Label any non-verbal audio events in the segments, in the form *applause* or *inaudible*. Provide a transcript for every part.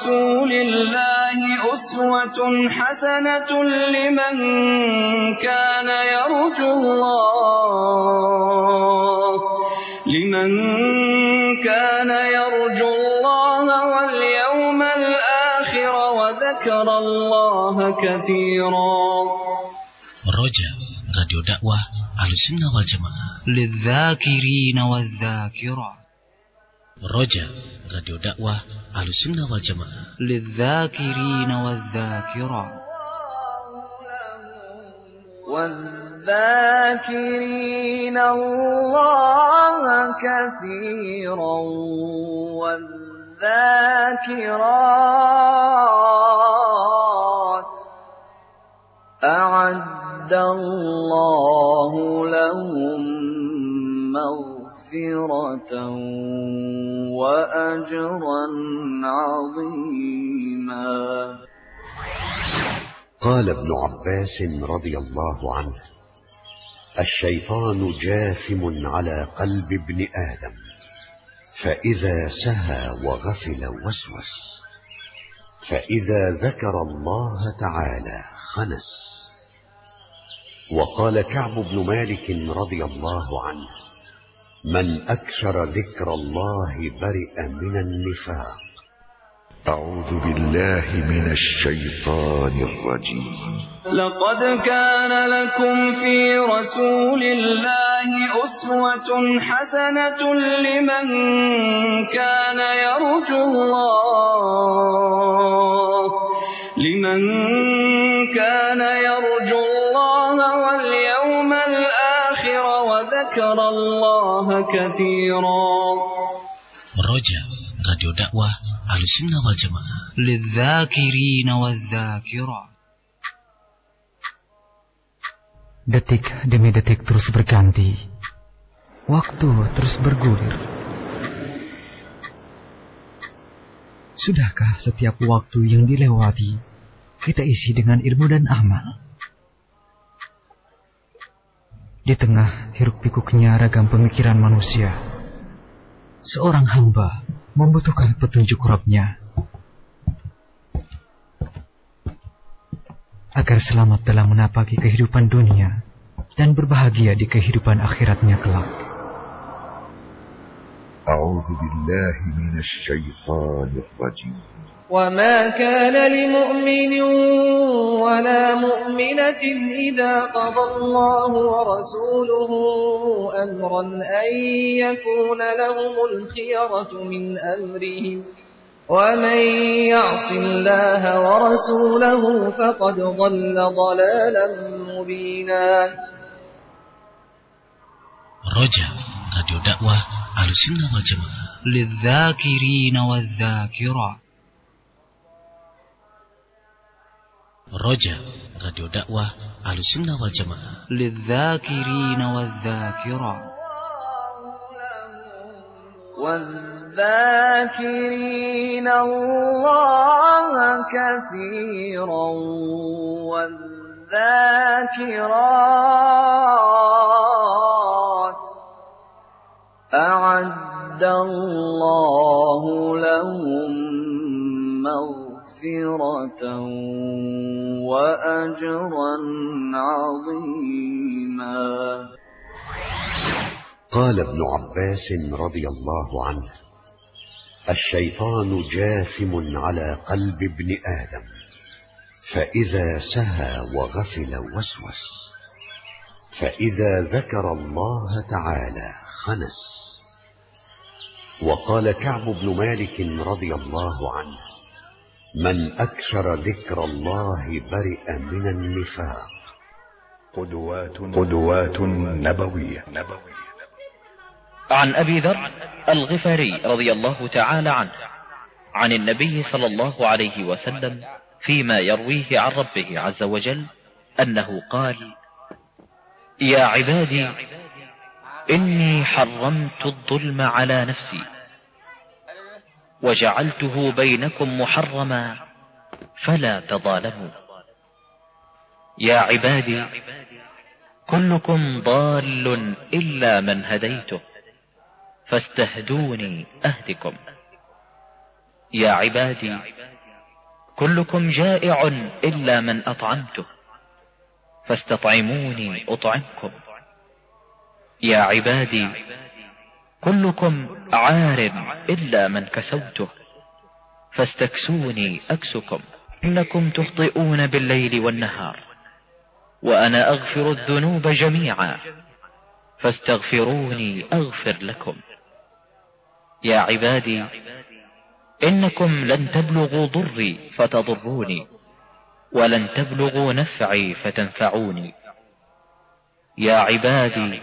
رسول الله أسوة حسنة لمن كان يرجو الله. لمن كان يرجو الله واليوم الآخر وذكر الله كثيرا. Roja, Radio Dakwah Ahlussunnah wal Jamaah. للذاكرين والذاكرات. Roja, Radio Dakwah Ahlussunnah wal Jamaah. للذاكرين والذاكرات والذاكرين الله كثيرا والذاكرات أعد الله لهم مغفرة وأجرا عظيما. قال ابن عباس رضي الله عنه الشيطان جاثم على قلب ابن آدم فإذا سهى وغفل وسوس فإذا ذكر الله تعالى خنس. وقال كعب بن مالك رضي الله عنه من أكثر ذكر الله برئ من النفاق. أعوذ بالله من الشيطان الرجيم. لقد كان لكم في رسول الله أسوة حسنة لمن كان يرجو الله. لمن كثيرا Roja, Radio Dakwah Ahlussunnah wal Jamaah. للذاكرين والذاكرات Detik demi detik terus berganti. Waktu terus bergulir. Sudahkah setiap waktu yang dilewati kita isi dengan ilmu dan amal? Di tengah hiruk pikuknya ragam pemikiran manusia, seorang hamba membutuhkan petunjuk Rabbnya agar selamat dalam menapaki kehidupan dunia dan berbahagia di kehidupan akhiratnya kelak. أعوذ بالله من الشيطان الرجيم وما كان لمؤمن ولا مؤمنة إذا قضى الله ورسوله أمرا أن يكون لهم الخيرة من أمرهم. ومن يعص الله ورسوله فقد ضل ضلالا مبينا. Roja, Radio Dakwah Ahlussunnah wal Jamaah. للذاكرين والذاكرات. Roja, Radio Dakwah Ahlussunnah wal Jamaah. للذاكرين والذاكرات والذاكرين الله كثيرا والذاكرات أعد الله لهم مغفرة وأجرا عظيما. قال ابن عباس رضي الله عنه الشيطان جاثم على قلب ابن آدم فإذا سهى وغفل وسوس فإذا ذكر الله تعالى خنس. وقال كعب بن مالك رضي الله عنه من أكثر ذكر الله برئ من النفاق. قدوات قدوات نبوية. نبوية عن أبي ذر الغفاري رضي الله تعالى عنه عن النبي صلى الله عليه وسلم فيما يرويه عن ربه عز وجل أنه قال يا عبادي إني حرمت الظلم على نفسي وجعلته بينكم محرما فلا تظالموا. يا عبادي كلكم ضال إلا من هديته فاستهدوني أهدكم. يا عبادي كلكم جائع إلا من أطعمته فاستطعموني أطعمكم. يا عبادي كلكم عار إلا من كسوته. فاستكسوني أكسكم إنكم تخطئون بالليل والنهار وأنا أغفر الذنوب جميعا فاستغفروني أغفر لكم. يا عبادي إنكم لن تبلغوا ضري فتضروني ولن تبلغوا نفعي فتنفعوني. يا عبادي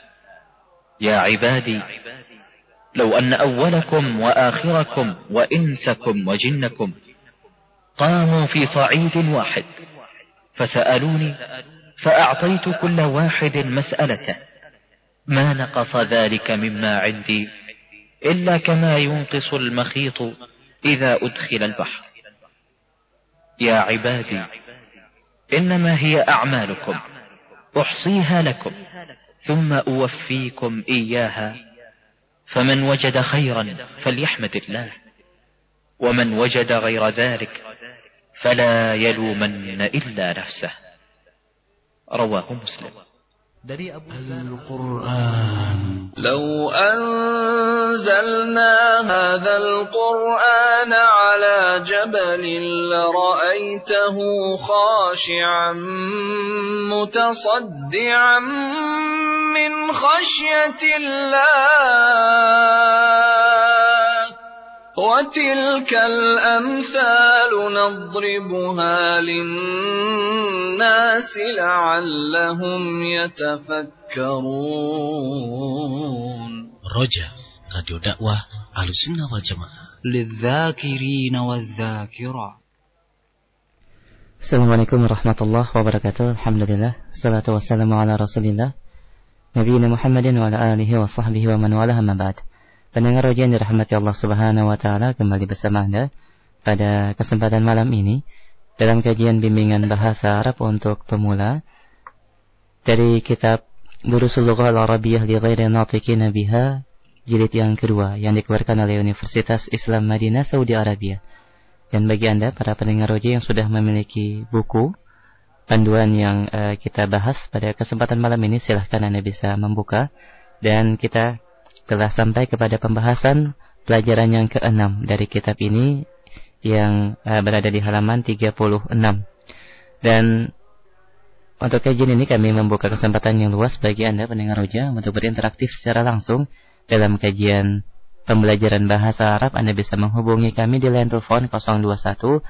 يا عبادي لو أن أولكم وآخركم وإنسكم وجنكم قاموا في صعيد واحد فسألوني فأعطيت كل واحد مسألته ما نقص ذلك مما عندي إلا كما ينقص المخيط إذا أدخل البحر. يا عبادي إنما هي أعمالكم أحصيها لكم. ثم أوفيكم إياها. فمن وجد خيرا فليحمد الله. ومن وجد غير ذلك فلا يلومن إلا نفسه. رواه مسلم. Dari Abu Al-Quran. لو أنزلنا هذا القرآن على جبل لرأيته خاشعا متصدعا من خشية الله. وتلك الأمثال نضربها للناس لعلهم يتفكرون. رجاء راديو دعوة أهل السنة والجماعة. للذاكرين والذاكرة السلام عليكم ورحمة الله وبركاته. الحمد لله والصلاة والسلام على رسول الله نبينا محمد وعلى آله وصحبه ومن والاه ما بعد. Pendengar ujian dirahmati Allah subhanahu wa ta'ala kembali bersama Anda pada kesempatan malam ini dalam kajian bimbingan bahasa Arab untuk pemula dari kitab Durusul Lughah Al-Arabiyah li ghairi natiqina biha jilid yang kedua yang dikeluarkan oleh Universitas Islam Madinah Saudi Arabia. Dan bagi Anda para pendengar roja yang sudah memiliki buku panduan yang uh, kita bahas pada kesempatan malam ini silahkan Anda bisa membuka dan kita telah sampai kepada pembahasan pelajaran yang keenam dari kitab ini yang uh, berada di halaman 36. Dan untuk kajian ini kami membuka kesempatan yang luas bagi Anda pendengar roja untuk berinteraktif secara langsung dalam kajian pembelajaran bahasa Arab Anda bisa menghubungi kami di line telepon 021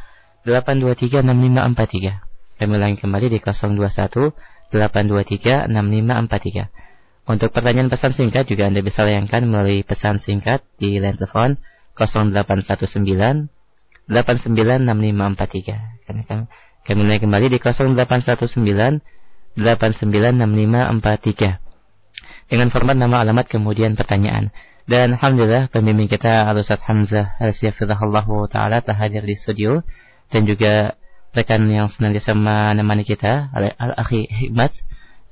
823 6543. Kami ulangi kembali di 021 823 6543. Untuk pertanyaan pesan singkat juga Anda bisa layangkan melalui pesan singkat di line telepon 0819 896543. Kami, kami kembali di 0819 896543. Dengan format nama alamat kemudian pertanyaan. Dan Alhamdulillah pembimbing kita Al-Ustaz Hamzah Al-Siyafidhahullah Ta'ala telah hadir di studio Dan juga rekan yang senantiasa menemani kita Al-Akhi Hikmat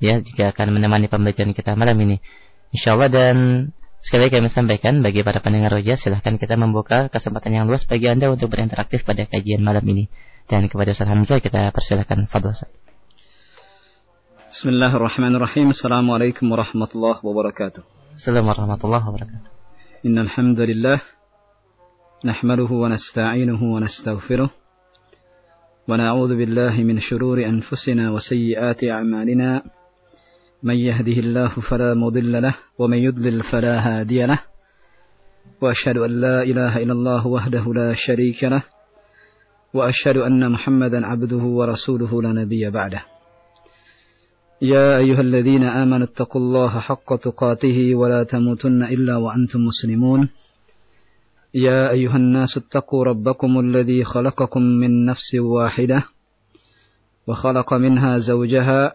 ya Juga akan menemani pembelajaran kita malam ini InsyaAllah dan sekali lagi kami sampaikan bagi para pendengar roja Silahkan kita membuka kesempatan yang luas bagi anda untuk berinteraktif pada kajian malam ini Dan kepada Ustaz Hamzah kita persilakan Fadl Ustaz Bismillahirrahmanirrahim Assalamualaikum warahmatullahi wabarakatuh السلام ورحمة الله وبركاته إن الحمد لله نحمده ونستعينه ونستغفره ونعوذ بالله من شرور أنفسنا وسيئات أعمالنا من يهده الله فلا مضل له ومن يضلل فلا هادي له. وأشهد أن لا إله إلا الله وحده لا شريك له وأشهد أن محمدا عبده ورسوله لا نبي بعده. يا أيها الذين آمنوا اتقوا الله حق تقاته ولا تموتن إلا وأنتم مسلمون. يا أيها الناس اتقوا ربكم الذي خلقكم من نفس واحدة وخلق منها زوجها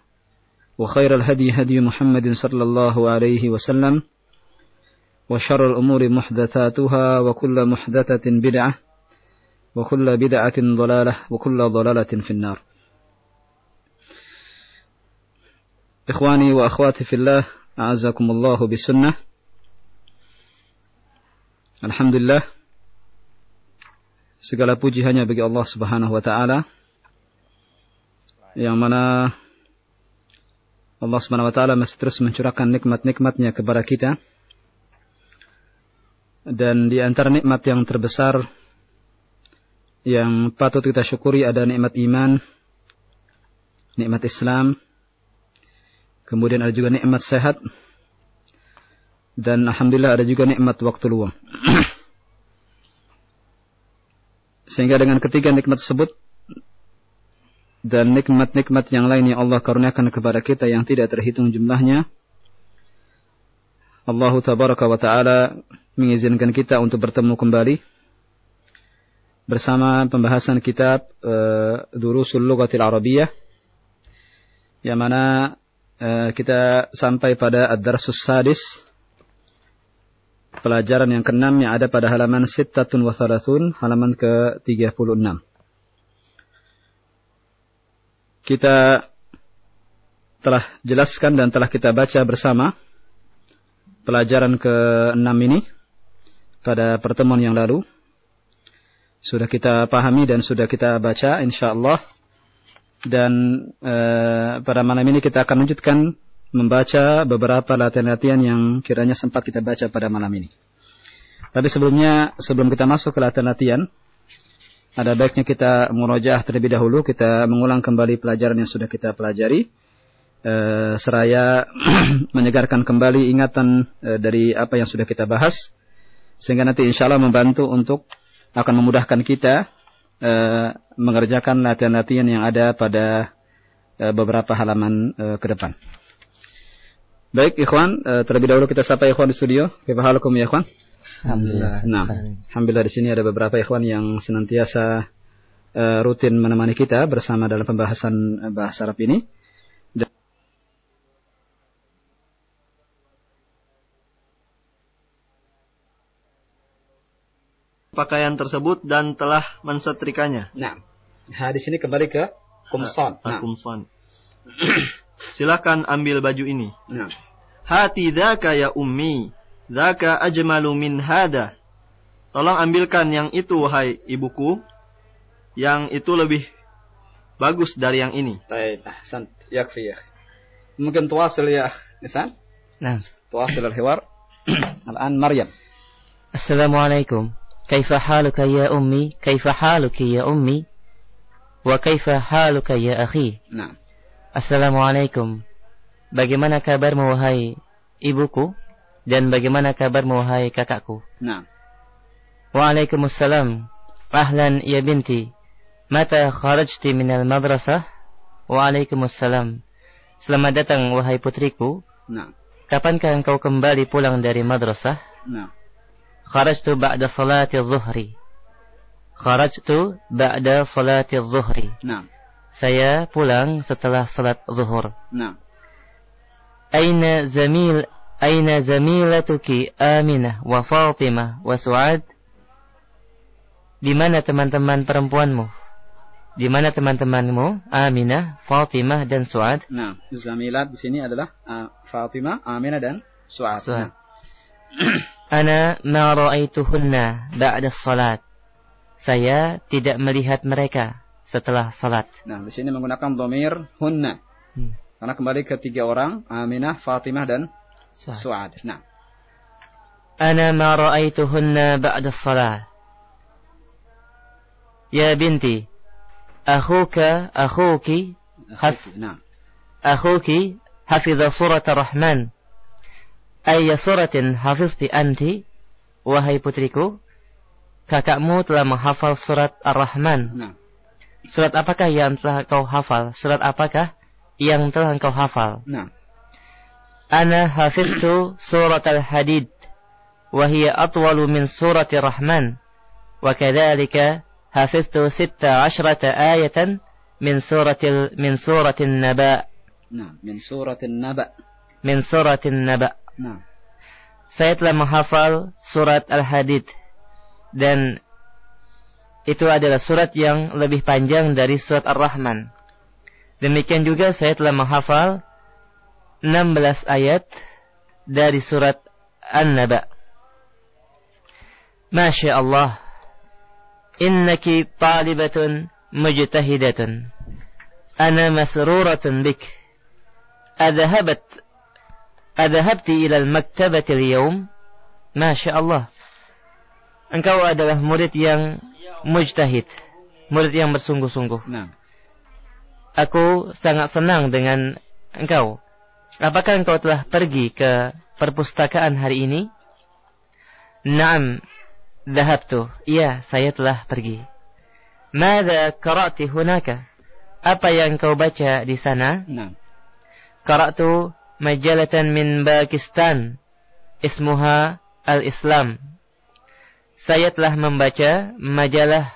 وخير الهدي هدي محمد صلى الله عليه وسلم وشر الأمور محدثاتها وكل محدثة بدعة وكل بدعة ضلالة وكل ضلالة في النار. إخواني وأخواتي في الله أعزكم الله بسنة. Alhamdulillah. Segala puji hanya bagi Allah Subhanahu wa taala. Yang mana Allah Subhanahu wa taala masih terus mencurahkan nikmat-nikmatnya kepada kita. Dan di antara nikmat yang terbesar yang patut kita syukuri ada nikmat iman, nikmat Islam, kemudian ada juga nikmat sehat, dan alhamdulillah ada juga nikmat waktu luang. *clears throat* Sehingga dengan ketiga nikmat tersebut dan nikmat-nikmat yang lain yang Allah karuniakan kepada kita yang tidak terhitung jumlahnya, Allah tabaraka wa taala mengizinkan kita untuk bertemu kembali bersama pembahasan kitab uh, Durusul Lughatil Arabiyah yang mana uh, kita sampai pada Ad-Darsus Sadis pelajaran yang keenam yang ada pada halaman Sittatun wa Thalathun, halaman ke-36. Kita telah jelaskan dan telah kita baca bersama pelajaran ke-6 ini pada pertemuan yang lalu. Sudah kita pahami dan sudah kita baca insyaallah. Dan eh, pada malam ini kita akan lanjutkan membaca beberapa latihan-latihan yang kiranya sempat kita baca pada malam ini. Tapi sebelumnya, sebelum kita masuk ke latihan-latihan, ada baiknya kita murojaah terlebih dahulu, kita mengulang kembali pelajaran yang sudah kita pelajari, eh, seraya *clears throat* menyegarkan kembali ingatan eh, dari apa yang sudah kita bahas, sehingga nanti insya Allah membantu untuk akan memudahkan kita eh, mengerjakan latihan-latihan yang ada pada eh, beberapa halaman eh, ke depan. Baik, ikhwan, uh, terlebih dahulu kita sapa ikhwan di studio. Kaifahalukum ya ikhwan? Alhamdulillah. Nah, alhamdulillah di sini ada beberapa ikhwan yang senantiasa uh, rutin menemani kita bersama dalam pembahasan uh, bahasa Arab ini. Pakaian tersebut dan telah mensetrikanya. Nah, nah di sini kembali ke kumson. Nah. Kumson. *clears throat* Silakan ambil baju ini. Nah. Hati ya ummi. Dzaka ajmalu min hada. Tolong ambilkan yang itu wahai ibuku. Yang itu lebih bagus dari yang ini. Baik, ahsan. Yakfi ya. Mungkin tuasil ya, Nisan? Nah. Tuasil al-hiwar. *clears throat* Al-an Maryam. Assalamualaikum. كيف حالك يا أمي كيف حالك يا أمي وكيف حالك يا أخي نعم Assalamualaikum. Bagaimana kabarmu wahai ibuku Dan bagaimana kabarmu wahai kakakku? Nah. Waalaikumsalam. Ahlan ya binti. Mata kharajti minal madrasah? Waalaikumsalam. Selamat datang wahai putriku. Nah. Kapankah engkau kembali pulang dari madrasah? Nah. Kharajtu ba'da salati zuhri. Kharajtu ba'da salati zuhri. Nah. Saya pulang setelah salat zuhur. Nah. Aina zamil Aina zamilatuki Aminah wa Fatimah wa Su'ad? Di mana teman-teman perempuanmu? Di mana teman-temanmu? Aminah, Fatimah dan Su'ad? Nah, zamilat di sini adalah uh, Fatimah, Aminah dan Su'ad. Su'ad. *clears throat* Ana ma ra'aituhunna ba'da salat. Saya tidak melihat mereka setelah salat. Nah, di sini menggunakan domir hunna. Hmm. Karena kembali ke tiga orang, Aminah, Fatimah dan Su'ad. Nah. أنا ما رأيتهن بعد الصلاة يا بنتي أخوك أخوك حف نعم أخوك حفظ سورة الرحمن أي سورة حفظت أنت wahai putriku kakakmu telah menghafal surat Ar-Rahman نعم surat apakah yang telah kau hafal surat apakah yang telah kau hafal نعم Ana hafidtu surat al-hadid. Wahia atwalu min surati rahman. Wa kadhalika hafidtu sitta ashrata Saya telah menghafal surat al-hadid. Dan itu adalah surat yang lebih panjang dari surat Ar-Rahman. Demikian juga saya telah menghafal 16 ayat dari surat An-Naba. Masya Allah. Innaki talibatun mujtahidatun. Ana masruratun bik. Adhabat. Adhabti ila al-maktabati al-yawm. Masya Allah. Engkau adalah murid yang mujtahid. Murid yang bersungguh-sungguh. Nah. Aku sangat senang dengan engkau Apakah engkau telah pergi ke perpustakaan hari ini? Naam, dhahabtu. Iya, saya telah pergi. Mada karati hunaka? Apa yang kau baca di sana? Naam. Karatu majalatan min Pakistan. Ismuha Al-Islam. Saya telah membaca majalah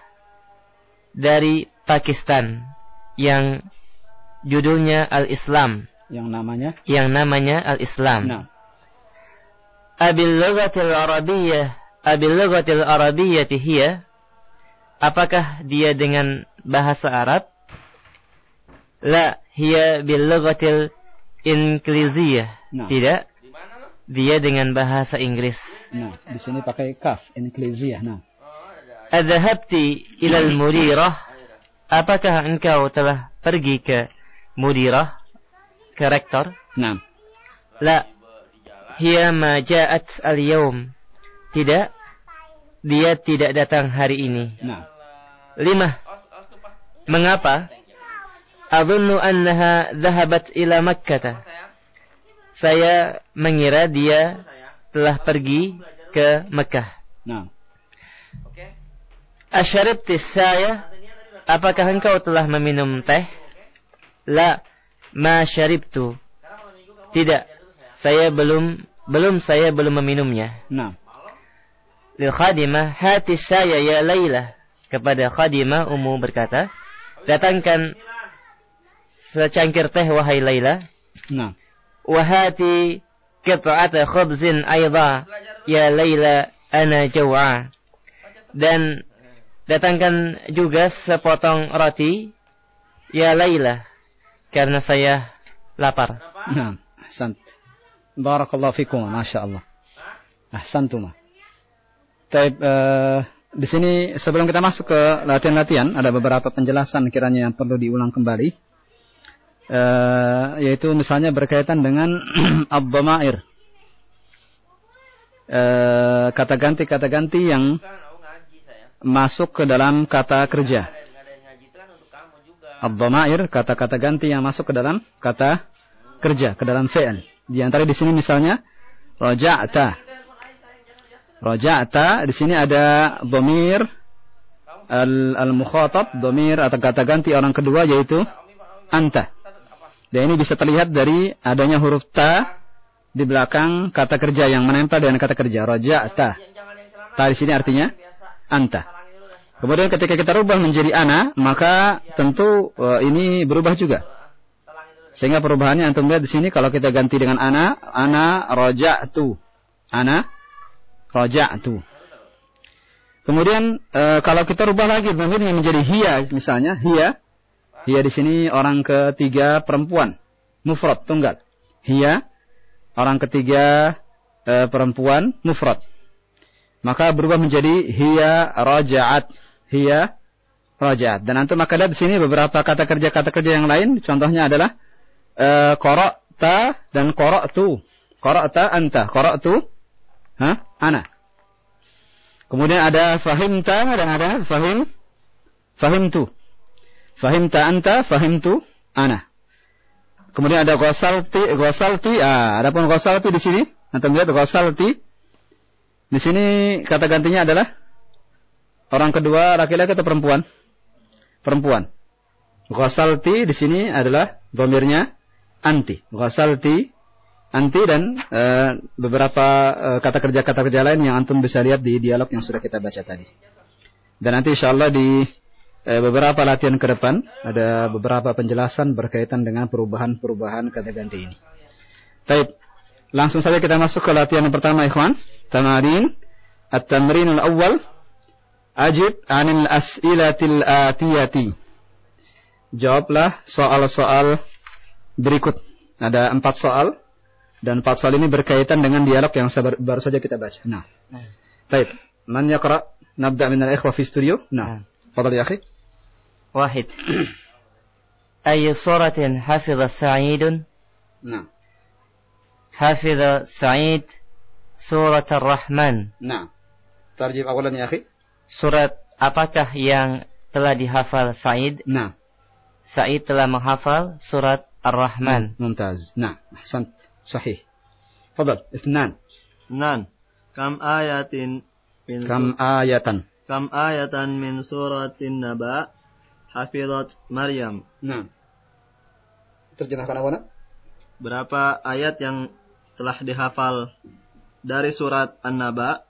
dari Pakistan yang judulnya Al-Islam yang namanya yang namanya al-Islam. Nah. Abil lughatil arabiyyah, abil lughatil arabiyyah hiya Apakah dia dengan bahasa Arab? La, hiya bil lughatil Inggrisiyah. Nah. Tidak. Dia dengan bahasa Inggris. Nah, di sini pakai kaf Inggrisiyah. Nah. Adhabti ila al-Murirah. Apakah engkau telah pergi ke Murirah? Ke rektor? nah La. Hiya ma ja'at al-yawm. Tidak. Dia tidak datang hari ini. nah Lima. Mengapa? Adunnu annaha dhahabat ila Makkah. Saya mengira dia telah pergi ke Mekah. nah Asyaribti saya? Apakah engkau telah meminum teh? La, ma syaribtu. Tidak. Saya belum belum saya belum meminumnya. nah Lil khadimah hati saya ya Laila. Kepada khadimah Ummu berkata, datangkan secangkir teh wahai Laila. nah Wahati qit'ata khubzin aidha ya Laila ana jaw'a. Dan datangkan juga sepotong roti ya Laila karena saya lapar. Nah, sant. Barakallahu fikum, masya Allah. Ahsantum. Taib, uh, eh, di sini sebelum kita masuk ke latihan-latihan ada beberapa penjelasan kiranya yang perlu diulang kembali. Uh, yaitu misalnya berkaitan dengan *clears throat* abdamair. Uh, eh, kata ganti kata ganti yang masuk ke dalam kata kerja ad-dhamair kata-kata ganti yang masuk ke dalam kata kerja ke dalam fi'il. Di antara di sini misalnya raja'ta. Raja'ta di sini ada dhamir al al dhamir atau kata ganti orang kedua yaitu anta. Dan ini bisa terlihat dari adanya huruf ta di belakang kata kerja yang menempel dengan kata kerja. Raja'ta. Ta di sini artinya anta Kemudian ketika kita rubah menjadi ana, maka tentu eh, ini berubah juga. Sehingga perubahannya antum lihat di sini kalau kita ganti dengan ana, ana raja'tu. Ana raja'tu. Kemudian eh, kalau kita rubah lagi dhamirnya menjadi hiya misalnya, hiya. Hiya di sini orang ketiga perempuan, mufrad tunggal. Hiya orang ketiga eh, perempuan mufrad. Maka berubah menjadi hiya raja'at hiya raja'at. Dan antum akan lihat di sini beberapa kata kerja kata kerja yang lain. Contohnya adalah eh, qara'ta dan qara'tu. Qara'ta anta, qara'tu Hah? Ana. Kemudian ada fahimta dan ada fahim fahimtu. Fahimta anta, fahimtu ana. Kemudian ada ghasalti, ghasalti. Ah, adapun ghasalti di sini, antum lihat ghasalti. Di sini kata gantinya adalah orang kedua laki-laki atau perempuan? Perempuan. Ghasalti di sini adalah domirnya anti. Ghasalti anti dan uh, beberapa uh, kata kerja kata kerja lain yang antum bisa lihat di dialog yang sudah kita baca tadi. Dan nanti insya Allah di uh, beberapa latihan ke depan ada beberapa penjelasan berkaitan dengan perubahan-perubahan kata ganti ini. Baik, langsung saja kita masuk ke latihan yang pertama, ikhwan. Tamarin at-tamrin al-awwal ajib 'anil as'ilatil atiyati. Jawablah soal-soal berikut. Ada empat soal dan empat soal ini berkaitan dengan dialog yang sabar, baru saja kita baca. Nah. Baik. Man yaqra? Nabda min al-ikhwa fi studio. Nah. Fadal ya akhi. واحد أي صورة حفظ سعيد نعم حفظ سعيد سورة الرحمن نعم ترجم أولا يا أخي surat apakah yang telah dihafal Said? Nah. Said telah menghafal surat Ar-Rahman. Hmm, mumtaz. Nah, ahsant. Sahih. Fadal. Ithnan. Ithnan. Kam ayatin min Kam ayatan. Kam ayatan min suratin naba hafizat Maryam. Nah. Terjemahkan awana? Berapa ayat yang telah dihafal dari surat An-Naba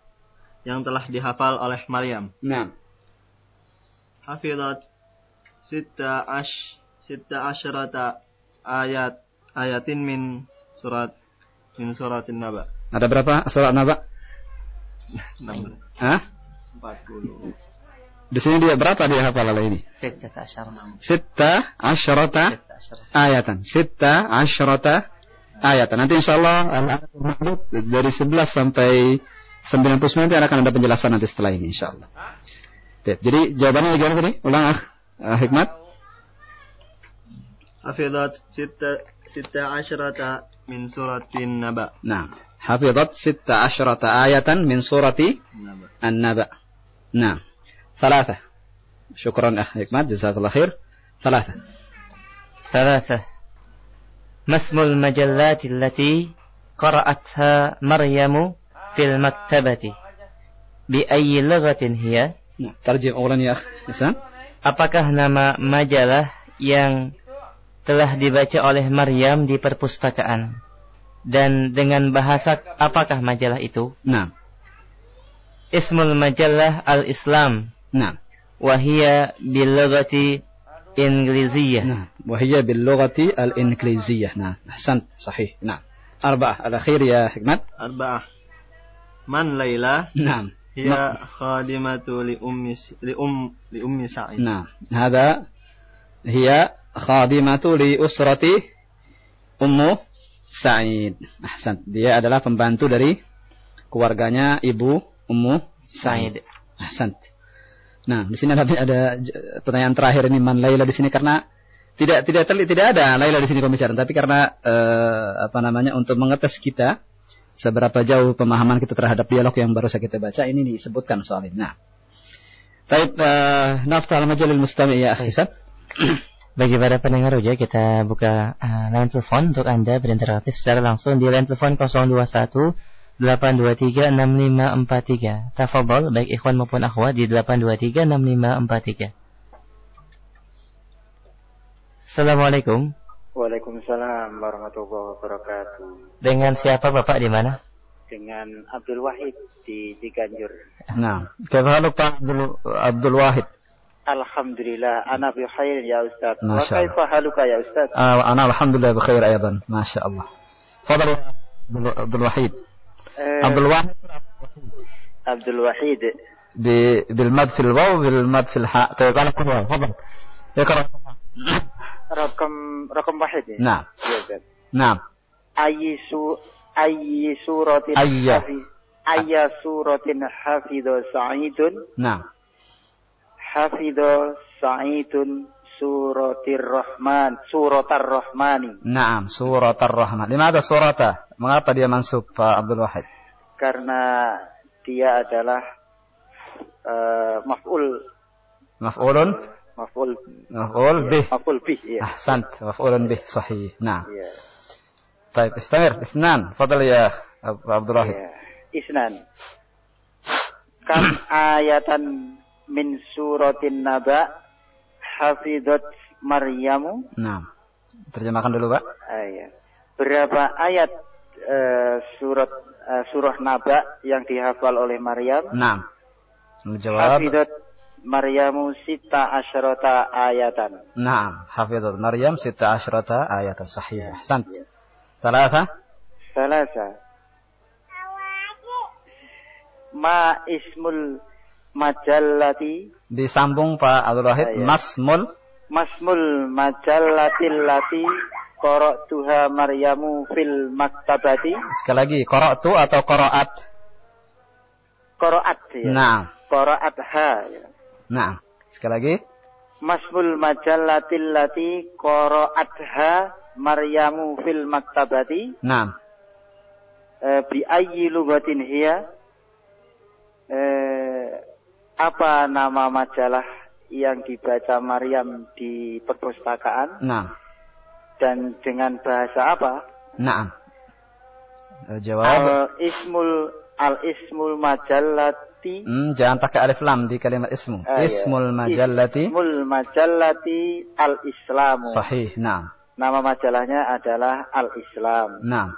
yang telah dihafal oleh Maryam. Naam. Hafizat sita ash sita asyrata ayat ayatin min surat min suratin naba. Ada berapa surat naba? ah Hah? 40. Di sini dia berapa dia hafal oleh ini? Sita asyrata. Asyrata ayatan. Sita asyrata ayatan. Nanti insyaallah al-makhluk dari 11 sampai 99 nanti akan ada penjelasan nanti setelah ini insya Allah. Baik, Jadi jawabannya gimana tadi? Ulang ah, Ah, Hikmat. Hafizat sita sita asyrata min suratin Naba. Nah, hafizat sitta asyrata ayatan min surati Naba. An-Naba. Nah, ثلاثة. شكرا أخ حكمت جزاك الله خير. ثلاثة. ثلاثة ما اسم المجلات التي قرأتها مريم fil maktabati bi ayyi lughatin hiya? Nah, tarjim awalan ya, Ihsan. Apakah nama majalah yang telah dibaca oleh Maryam di perpustakaan? Dan dengan bahasa apakah majalah itu? Nah. Ismul majalah al-Islam. Nah. Wahia bilughati Inggrisiyah. Nah, wahia bilughati al-Inggrisiyah. Nah, ahsant, sahih. Nah. Arba'ah al-akhir ya Hikmat. Arba'ah. Man Laila نعم hiya khadimatu li ummi li um li ummi Sa'id. نعم هذا هي خادمة لأسرة أم سعيد أحسنت dia adalah pembantu dari keluarganya ibu Ummu Sa'id Ahsant. Nah, di sini ada, ada j- pertanyaan terakhir ini man Laila di sini karena tidak tidak terli, tidak ada Laila di sini pembicaraan, tapi karena eh, apa namanya untuk mengetes kita seberapa jauh pemahaman kita terhadap dialog yang baru saja kita baca ini disebutkan soal ini. Nah, Baik, uh, naftal majalil mustami ya akhi Sat. *clears throat* Bagi para pendengar Roja, kita buka uh, line telepon untuk Anda berinteraktif secara langsung di line telepon 021 823 6543. Tafadhol baik ikhwan maupun akhwat di 823 6543. Assalamualaikum. Waalaikumsalam warahmatullahi wabarakatuh. Dengan siapa Bapak di mana? Dengan Abdul Wahid di Ciganjur. Nah, كيف Pak Abdul, Abdul Wahid? Alhamdulillah, ana bi khair ya Ustaz. Ma Wa sha Allah. kaifa haluka ya Ustaz? آه أنا الحمد لله بخير أيضا ما شاء الله تفضل يا عبد- عبد الوحيد Eh, عبد الواحد Abdul Wahid. ب- بالمد في الواو بالمد في الحاء طيب أنا كل واحد تفضل اقرأ Rakam rakam wahid ya? نعم Ya Ustaz. نعم Ayyi su ayyi suratin Ayya. hafi- ayya suratin hafidha Sa'idun نعم hafidha Sa'idun suratir Rahman suratar Rahmani نعم سورة الرحمن لماذا سورة mengapa dia mansub Pak Abdul Wahid karena dia adalah uh, maf'ul maf'ulun maf'ul maf'ul bih maf'ul bih ya. ahsant maf'ulun bih sahih nah Ya. طيب استمر اثنان تفضل يا أبو عبد الله Ya. Isnan. Kam ayatan min suratin naba hafidhat Maryamu. Nah, terjemahkan dulu Pak. Ah, ya. Berapa ayat eh, surat eh, surah Naba yang dihafal oleh Maryam? Nah, menjawab. Hafidhat Maryamu sita asyrata ayatan. Nah, hafidhat Maryam sita asyrata ayatan sahih. Ahsant. Salasa? Salasa. Ma ismul majallati Disambung Pak Abdul Wahid. Ya, ya. Masmul. Masmul majallatil lati qara'tuha Maryamu fil maktabati Sekali lagi. Qara'tu atau qara'at? qara'at ya. Nah. Qara'atha ya. Nah. Sekali lagi. Masmul majallatil lati qara'atha Maryamu fil maktabati Nah. eh, bi ayyi lughatin hiya eh, apa nama majalah yang dibaca Maryam di perpustakaan Nah. dan dengan bahasa apa? Nah. Al Jawab. ismul al ismul majallati Hmm, jangan pakai alif lam di kalimat ismu. Ah, ya. Ismul majallati. Ismul majallati al islamu. Sahih. Nah. Nama majalahnya adalah al Islam. Nah.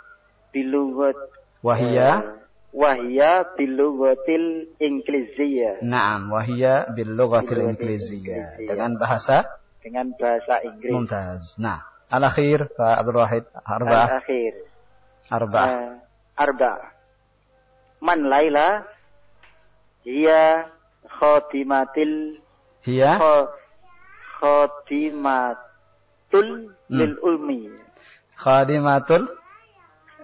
Bilughat Wahia. wahia bilughatil Inggrisiyah Naam, wahia bil lughatil ingliziyah dengan bahasa dengan bahasa Inggris. mumtaz. Nah, al akhir Pak Abdul Wahid arba'ah Al-akhir. arba'ah. Eh, arba. Man Laila hiya khatimatil Hiya khatimatul Hmm. lil ulmi. khadimatul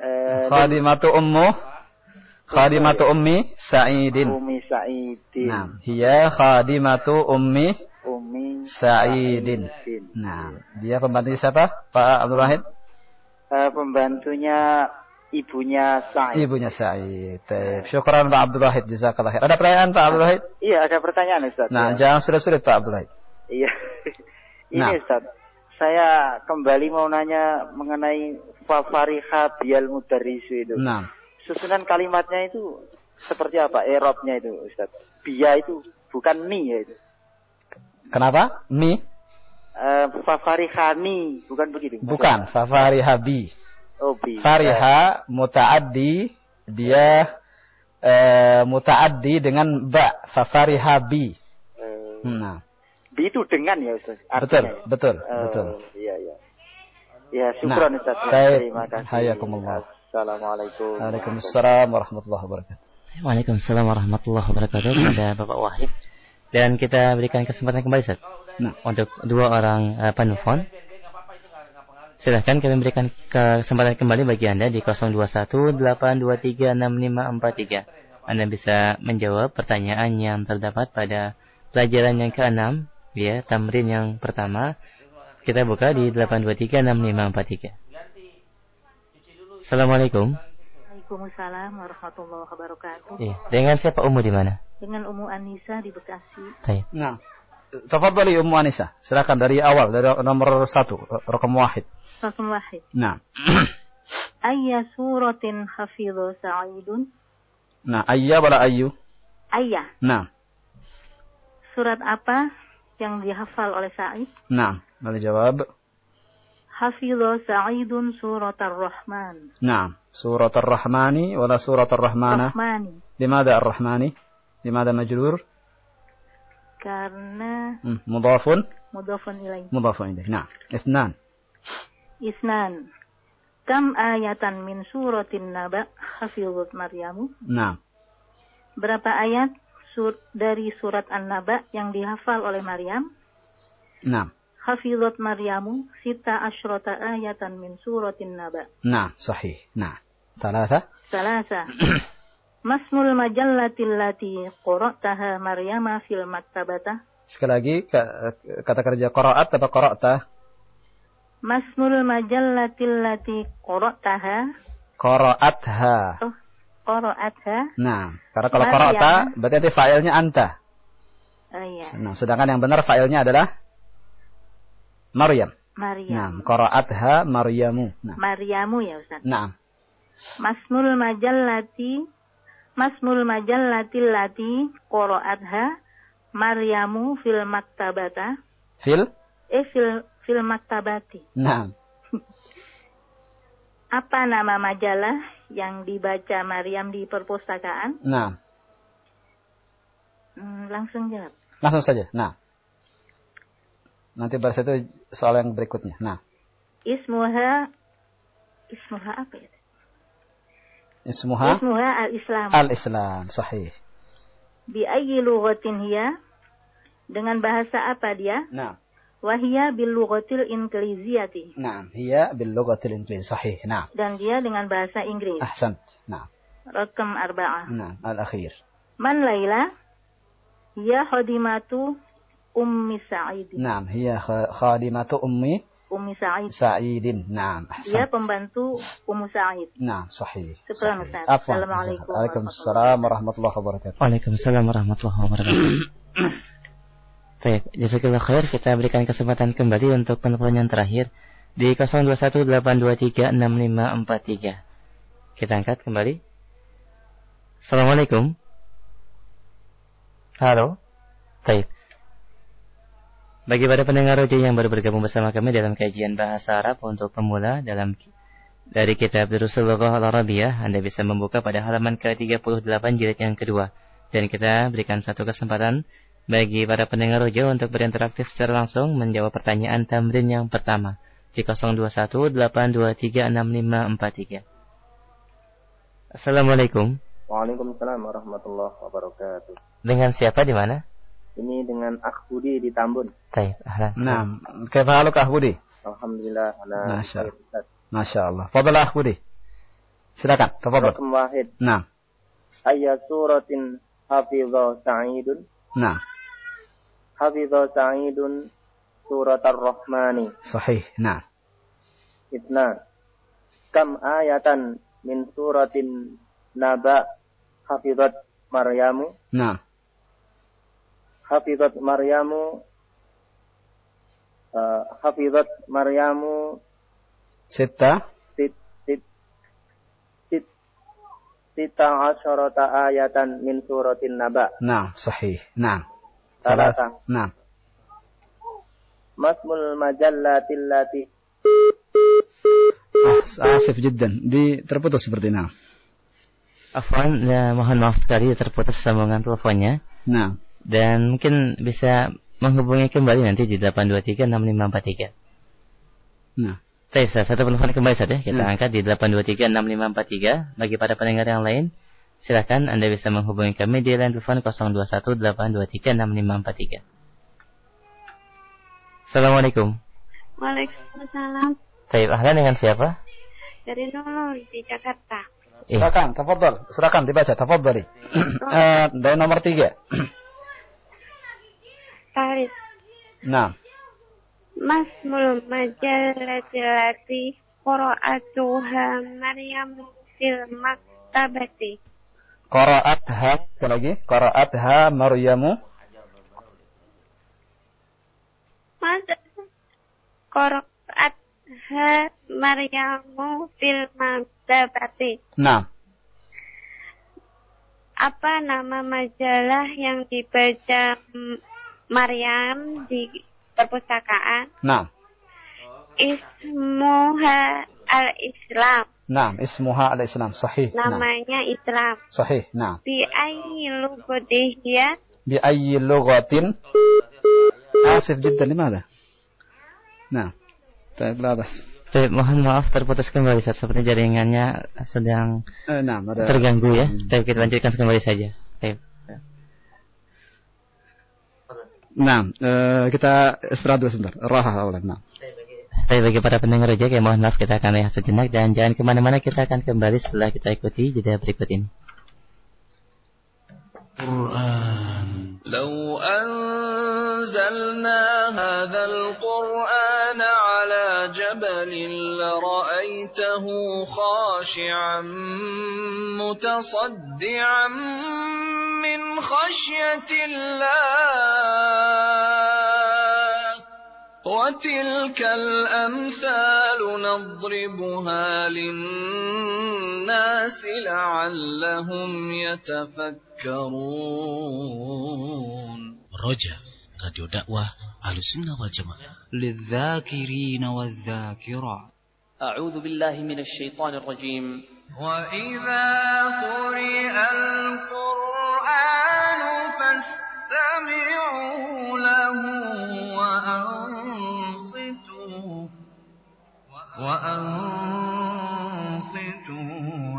Eh, khadimatu ummu khadimatu ummi Sa'idin. Umi Sa'idin. Nah, hiya khadimatu ummi Umi Sa'idin. Nah, dia pembantu siapa? Pak Abdul Wahid? Eh, pembantunya ibunya Sa'id. Ibunya Sa'id. Taib. Syukran Pak Abdul Wahid. Jazakallah khair. Ada pertanyaan Pak Abdul Wahid? Iya, ada pertanyaan Ustaz. Nah, Ya. jangan sulit-sulit Pak Abdul Wahid. Iya. *laughs* Ini Nah. Ustaz, saya kembali mau nanya mengenai Fafariha Bial Mudarisu itu. Nah, Susunan kalimatnya itu seperti apa? Erobnya itu Ustaz. Bia itu bukan ni ya itu. kenapa? Mi? Eh, Fafariha ni, bukan begitu? Bukan, fafariha bi. Oh, bi. Fariha mutaaddi dia eh, mutaaddi dengan ba fafariha bi. Eh, Nah, bi itu dengan ya Ustaz. betul, ya? betul, Oh, betul. Iya, iya. Ya, syukran Nah, Ustaz. Terima kasih. Hayakumullah. Assalamualaikum. Waalaikumsalam warahmatullahi wabarakatuh. Waalaikumsalam warahmatullahi wabarakatuh kepada Bapak Wahid. Dan kita berikan kesempatan kembali Ustaz. Nah. Untuk dua orang uh, penelpon. Silahkan kami berikan kesempatan kembali bagi Anda di 0218236543. Anda bisa menjawab pertanyaan yang terdapat pada pelajaran yang keenam, ya, tamrin yang pertama. Kita buka di 8236543. Assalamualaikum. Waalaikumsalam warahmatullahi wabarakatuh. Iya, dengan siapa Umu di mana? Dengan Umu Anissa di Bekasi. Baik. Nah, tafadhali Ummu Anissa. Silakan dari awal dari nomor satu, rakam wahid. Rasul wahid. Nah, *clears throat* Ayya suratin hafidhu sa'idun. nah ayya wala ayyu. Ayya. Nah, Surat apa yang dihafal oleh Sa'id? nah, mari jawab. Hafidhu sa'idun surat ar-Rahman. نعم سورة الرحمن ولا سورة الرحمن Rahmani. لماذا الرحمن لماذا مجرور Karena مم. مضاف mudhafun ilaih. مضاف إليه نعم اثنان Isnan. Kam ayatan min suratin naba hafizut Maryamu? Nah. Berapa ayat sur dari surat An-Naba yang dihafal oleh Maryam? Nah. Hafizut Maryamu sita asyrata ayatan min suratin naba. Nah, sahih. Nah. Salasa? Salasa. *clears throat* Masmul majallati lati qara'taha Maryama fil maktabata. Sekali lagi kata kerja qara'at atau qara'ta? Masmul majallatil lati qara'taha. qara'atha Oh, Qara'atha. Nah, karena kalau qara'ata berarti nanti fa'ilnya anta. Oh iya. Nah, sedangkan yang benar fa'ilnya adalah Maryam. Maryam. Nah, qara'atha Maryamu. Nah, Maryamu ya Ustaz. nah. Masmul majallati Masmul majallati lati qara'atha Maryamu fil maktabata. Fil? Eh fil fil maktabati. Nah. *laughs* Apa nama majalah yang dibaca Maryam di perpustakaan? Nah, Hmm, langsung jawab. langsung saja. Nah. Nanti balas itu soal yang berikutnya. Nah, Ismuha Ismuha apa ya? ismuha Ismuha al-Islam. al-Islam. Sahih. Bi ayyi lughatin hiya? Dengan bahasa apa dia? Nah. Wahia bil lughatil ingliziyati. Nah, hiya bil lughatil inggris. Sahih. Nah. Dan dia dengan bahasa Inggris. Ahsant. Nah. Rakam arba'ah. Nah, al-akhir. Man Laila? Hiya khadimatu Ummi Sa'id. Nah, hiya kha- khadimatu ummi Ummi Sa'id. Sa'idin. Nah, Dia ahsant. pembantu Ummu Sa'id. Nah, sahih. Syukran Ustaz. Assalamualaikum. Waalaikumsalam warahmatullahi wabarakatuh. Waalaikumsalam warahmatullahi wabarakatuh. *coughs* Baik, jazakallah khair. Kita berikan kesempatan kembali untuk penelpon yang terakhir di 0218236543. Kita angkat kembali. Assalamualaikum. Halo. Baik. Bagi para pendengar roja yang baru bergabung bersama kami dalam kajian bahasa Arab untuk pemula dalam dari kitab Durusul Lughah Al-Arabiyah, Anda bisa membuka pada halaman ke-38 jilid yang kedua. Dan kita berikan satu kesempatan bagi para pendengar roja untuk berinteraktif secara langsung menjawab pertanyaan tamrin yang pertama di 0218236543. Assalamualaikum. Waalaikumsalam warahmatullahi wabarakatuh. Dengan siapa di mana? Ini dengan Akh Budi di Tambun. Ahlan. Nah, kaifa haluk Akh Budi? Alhamdulillah. Ana Masya baik. Masya Allah. Fadal Akh Budi. Silakan, tafadhal. Rakam wahid. Nah, Ayya suratin hafidha sa'idun. nah, Hafidha sa'idun surat ar-Rahmani. sahih. Nah, Itnan. Kam ayatan min suratin naba hafidhat Maryamu. nah, Hafidhat Maryamu. Uh, hafidhat Maryamu sit sita asyarata ayatan min suratin naba nah, sahih. Nah. Nah, masmul majallatil lati ah, asif jiddan. Di terputus seperti nah. Afwan, ya, mohon maaf sekali terputus sambungan teleponnya. Nah, Dan mungkin bisa menghubungi kembali nanti di 8236543. nah. Baik, saya satu telepon kembali saja. Kita Hmm. angkat di 8236543. Bagi para pendengar yang lain, silakan Anda bisa menghubungi kami di line telepon 0218236543. Assalamualaikum. Waalaikumsalam. Baik, ahlan dengan siapa? Dari Nurul di Jakarta. Silakan, tafadhal. Silakan dibaca, tafadhali. Eh, dari nomor tiga. Faris. Nah, Masmul majallati lati qira'atuha Maryam fil maktabati. Qara'atha, sekali lagi, qara'atha Maryamu. Masa qira'atha Maryamu fil maktabati. Nah, Apa nama majalah yang dibaca Maryam di perpustakaan? nah, Ismuha al-Islam. Naam, ismuha ala islam, sahih. Namanya nah. Islam. Sahih, naam. Bi ayyi lughatin ya? Bi ayyi lughatin? Asif jiddan limada? Nah, Baik, labas. Baik, mohon maaf terputus kembali saat seperti jaringannya sedang eh, nah, ada, terganggu ya. Hmm. Tapi kita lanjutkan kembali saja. Baik. Nah, eh, kita istirahat dulu sebentar. Raha awalnya. Nah. Tapi bagi para pendengar rojak yang mohon maaf kita akan rehat sejenak dan jangan kemana-mana kita akan kembali setelah kita ikuti jeda berikut ini. لو أنزلنا هذا القرآن على جبل لرأيته خاشعا متصدعا من خشية الله وتلك الأمثال نضربها للناس لعلهم يتفكرون. Roja, Radio Dakwah Ahlussunnah wal Jamaah. للذاكرين والذاكرات. أعوذ بالله من الشيطان الرجيم. وإذا قرئ القرآن فاستمعوا له. وأنصتوا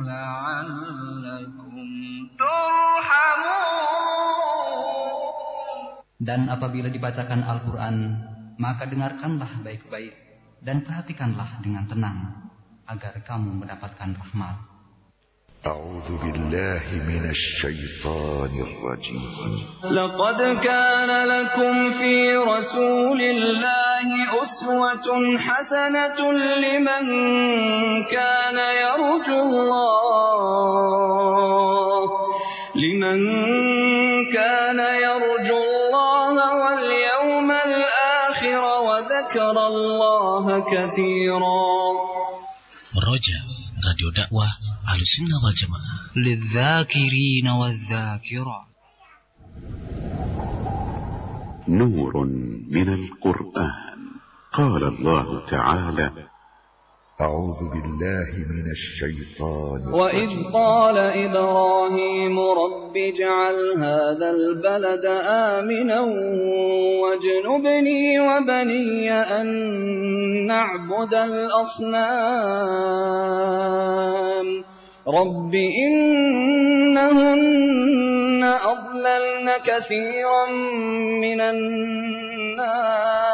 لعلكم ترحمون Dan apabila dibacakan Al-Quran, maka dengarkanlah baik-baik dan perhatikanlah dengan tenang, agar kamu mendapatkan rahmat. أعوذ بالله من الشيطان الرجيم لقد كان لكم في رسول الله أسوة حسنة لمن كان يرجو الله. لمن كان يرجو الله واليوم الآخر وذكر الله كثيرا. Roja, Radio Dakwah Ahlussunnah wal Jamaah. للذاكرين والذاكرات. نور من القرآن. قال الله تعالى أعوذ بالله من الشيطان وإذ قال إبراهيم رب اجعل هذا البلد آمنا واجنبني وبني أن نعبد الأصنام. رب إنهن أضللن كثيرا من الناس.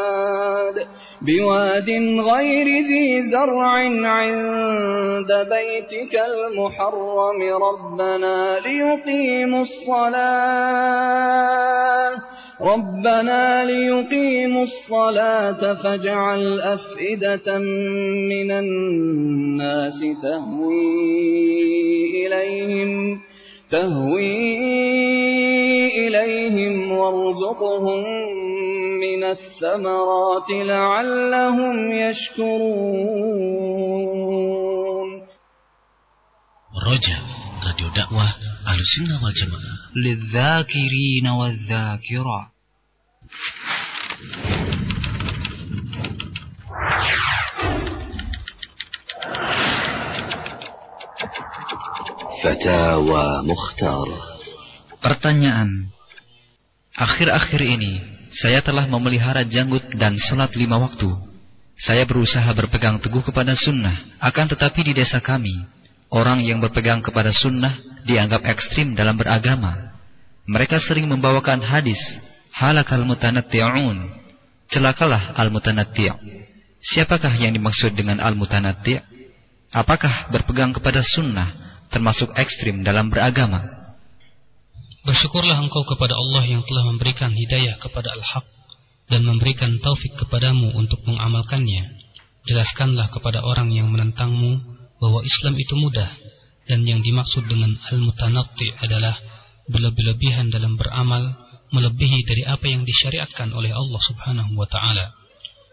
بواد غير ذي زرع عند بيتك المحرم ربنا ليقيموا الصلاة. ربنا ليقيموا الصلاة فاجعل أفئدة من الناس تهوي إليهم. تهوي إليهم وارزقهم من الثمرات لعلهم يشكرون Roja, Radio Dakwah Ahlussunnah wal Jamaah. للذاكرين والذاكرات Fatawa Mukhtar. Pertanyaan. Akhir-akhir ini saya telah memelihara janggut dan sholat lima waktu. Saya berusaha berpegang teguh kepada sunnah Akan tetapi di desa kami Orang yang berpegang kepada sunnah dianggap ekstrim dalam beragama. Mereka sering membawakan hadis Halakal mutanatti'un. Celakalah al-mutanatti' Siapakah yang dimaksud dengan al-mutanatti' Apakah berpegang kepada sunnah? Termasuk ekstrim dalam beragama? Bersyukurlah engkau kepada Allah yang telah memberikan hidayah kepada al-haq dan memberikan taufik kepadamu untuk mengamalkannya. Jelaskanlah kepada orang yang menentangmu bahwa Islam itu mudah dan yang dimaksud dengan al-mutanatti adalah berlebih-lebihan dalam beramal melebihi dari apa yang disyariatkan oleh Allah Subhanahu wa taala.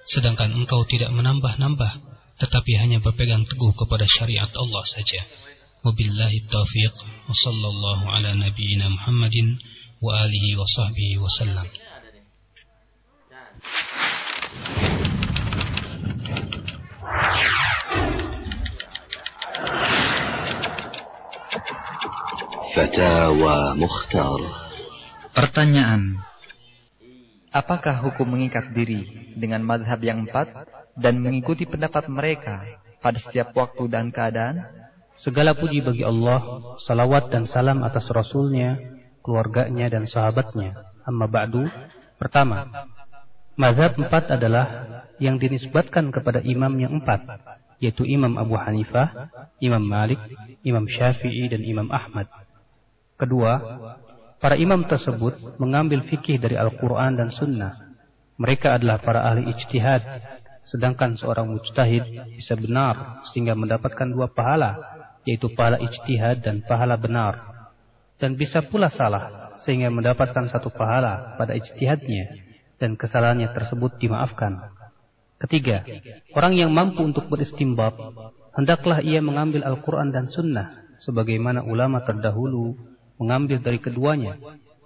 Sedangkan engkau tidak menambah-nambah tetapi hanya berpegang teguh kepada syariat Allah saja. Wabillahi taufiq wa sallallahu ala nabiyyina Muhammadin wa alihi wa sahbihi wa sallam. فتاوى مختارة Pertanyaan. Apakah hukum mengikat diri dengan madhab yang empat dan mengikuti pendapat mereka pada setiap waktu dan keadaan? Segala puji bagi Allah, salawat dan salam atas Rasulnya, keluarganya dan sahabatnya. Amma ba'du, pertama, mazhab empat adalah yang dinisbatkan kepada imam yang empat, yaitu Imam Abu Hanifah, Imam Malik, Imam Syafi'i, dan Imam Ahmad. Kedua, para imam tersebut mengambil fikih dari Al-Quran dan Sunnah. Mereka adalah para ahli ijtihad, sedangkan seorang mujtahid bisa benar sehingga mendapatkan dua pahala, yaitu pahala ijtihad dan pahala benar. Dan bisa pula salah, sehingga mendapatkan satu pahala pada ijtihadnya, dan kesalahannya tersebut dimaafkan. Ketiga, orang yang mampu untuk beristimbab, hendaklah ia mengambil Al-Quran dan Sunnah, sebagaimana ulama terdahulu mengambil dari keduanya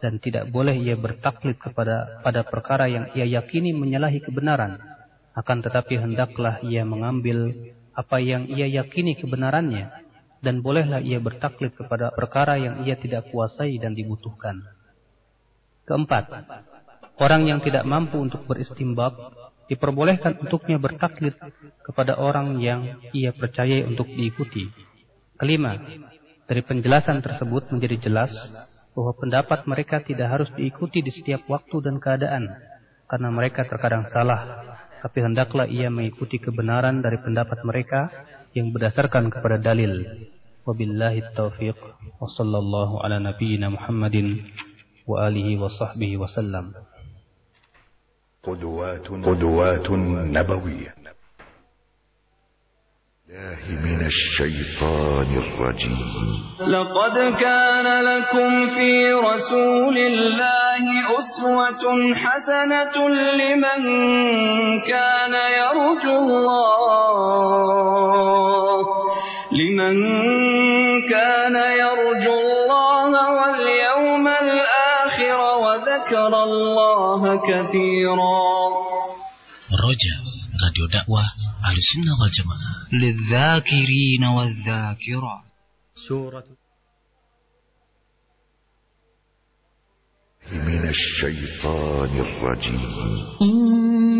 dan tidak boleh ia bertaklid kepada pada perkara yang ia yakini menyalahi kebenaran akan tetapi hendaklah ia mengambil apa yang ia yakini kebenarannya dan bolehlah ia bertaklid kepada perkara yang ia tidak kuasai dan dibutuhkan. Keempat orang yang tidak mampu untuk beristimbab diperbolehkan untuknya bertaklid kepada orang yang ia percayai untuk diikuti. Kelima dari penjelasan tersebut menjadi jelas bahwa pendapat mereka tidak harus diikuti di setiap waktu dan keadaan, karena mereka terkadang salah, tapi hendaklah ia mengikuti kebenaran dari pendapat mereka yang berdasarkan kepada dalil. Wabillahi taufiq wa sallallahu ala nabiyyina Muhammadin wa alihi wa sahbihi wa sallam. قدوات قدوات نبوية الله من الشيطان الرجيم لقد كان لكم في رسول الله أسوة حسنة لمن كان يرجو الله لمن كان يرجو الله واليوم الآخر وذكر الله كثيرا. Roja, Radio Dakwah Ahlussunnah wal Jamaah. للذاكرين والذاكرات. سورة. من الشيطان الرجيم.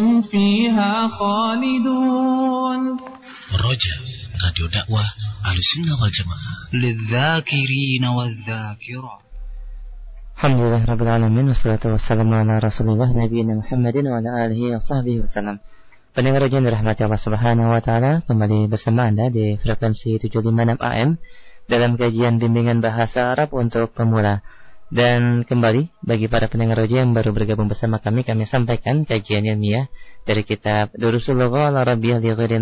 هم فيها خالدون Roja, Radio Dakwah Ahlussunnah wal Jamaah. للذاكرين والذاكرات Alhamdulillah Rabbil Alamin Wassalatu wassalamu ala Rasulullah Nabi Muhammadin wa ala alihi wa sahbihi wasallam Pendengar ujian dirahmati Allah Subhanahu wa taala kembali bersama Anda di frekuensi 756 AM dalam kajian bimbingan bahasa Arab untuk pemula. Dan kembali bagi para pendengar ujian yang baru bergabung bersama kami kami sampaikan kajian ilmiah dari kitab Durusul Lughah al-Arabiyyah li ghairi.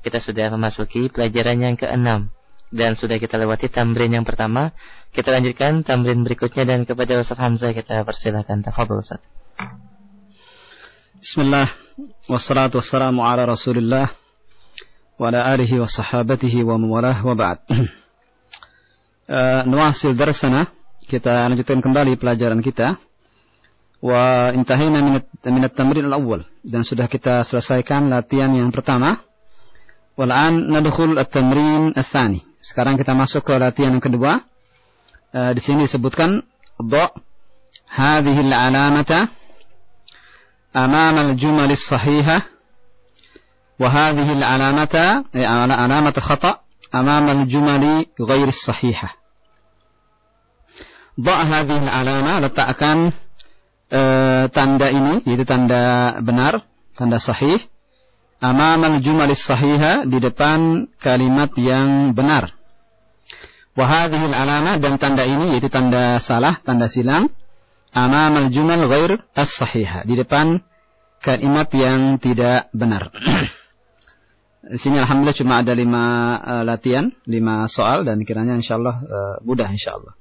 Kita sudah memasuki pelajaran yang keenam dan sudah kita lewati tamrin yang pertama. Kita lanjutkan tamrin berikutnya dan kepada Ustaz Hamzah kita persilakan tafadhol Ustaz. Bismillah wassalatu wassalamu ala Rasulillah wa ala alihi wa sahabatihi wa mawalah wa ba'd. *clears throat* Uh, nuasil darsana kita lanjutkan kembali pelajaran kita. Wa intahina minat, minat tamrin al-awwal. Dan sudah kita selesaikan latihan yang pertama. Wal'an nadkhul at-tamrin al-thani. Sekarang kita masuk ke latihan yang kedua. E, di sini disebutkan Do. Hadihi al-alamata amama al-jumal as-sahihah wa hadhihi al-alamata eh, alamata khata amama al-jumali ghair sahihah Dha' hadhihi alama letakkan e, tanda ini yaitu tanda benar, tanda sahih amamal jumalis sahiha di depan kalimat yang benar. Wa hadhihi alama dan tanda ini yaitu tanda salah, tanda silang amamal jumal ghair as-sahiha di depan kalimat yang tidak benar. *clears throat* Di sini alhamdulillah cuma ada lima uh, latihan, lima soal dan kiranya insyaallah uh, mudah insyaallah.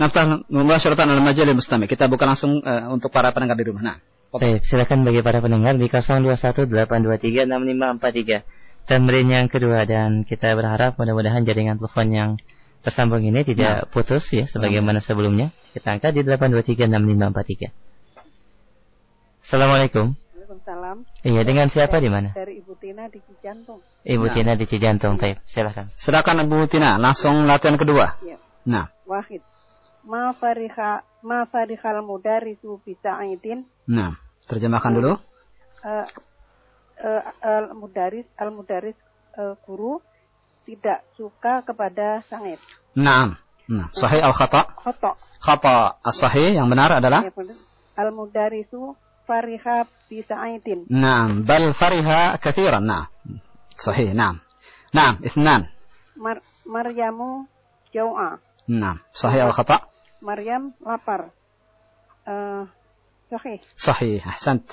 Naftah mubasyaratan al majalil mustami. Kita buka langsung uh, untuk para pendengar di rumah. Nah. Baik, silakan bagi para pendengar di 0218236543. Tamrin yang kedua dan kita berharap mudah-mudahan jaringan telepon yang tersambung ini tidak Nah. putus ya sebagaimana sebelumnya. Kita angkat di 8236543. Assalamualaikum. Waalaikumsalam. Iya, dengan siapa di mana? Dari Ibu Tina di Cijantung. Ibu Nah. Tina di Cijantung, Taib. Silakan. Silakan Ibu Tina, langsung latihan kedua. Ya. Nah, Wahid. Ma fariha ma farihal mudarisu bisa aidin nah, terjemahkan dulu. eh, eh, al mudaris al mudaris eh, guru tidak suka kepada sangit. Naam. Nah, sahih al khata. Khotok. Khata as-sahih yang benar adalah Ya, benar. al mudarisu fariha aidin. Naam, bal fariha kathiran. Nah. Sahih, naam. Naam, ithnan. Mar Maryamu jau'a. Naam, sahih al khata. Maryam lapar. Eh, sahih. Sahih, ahsant.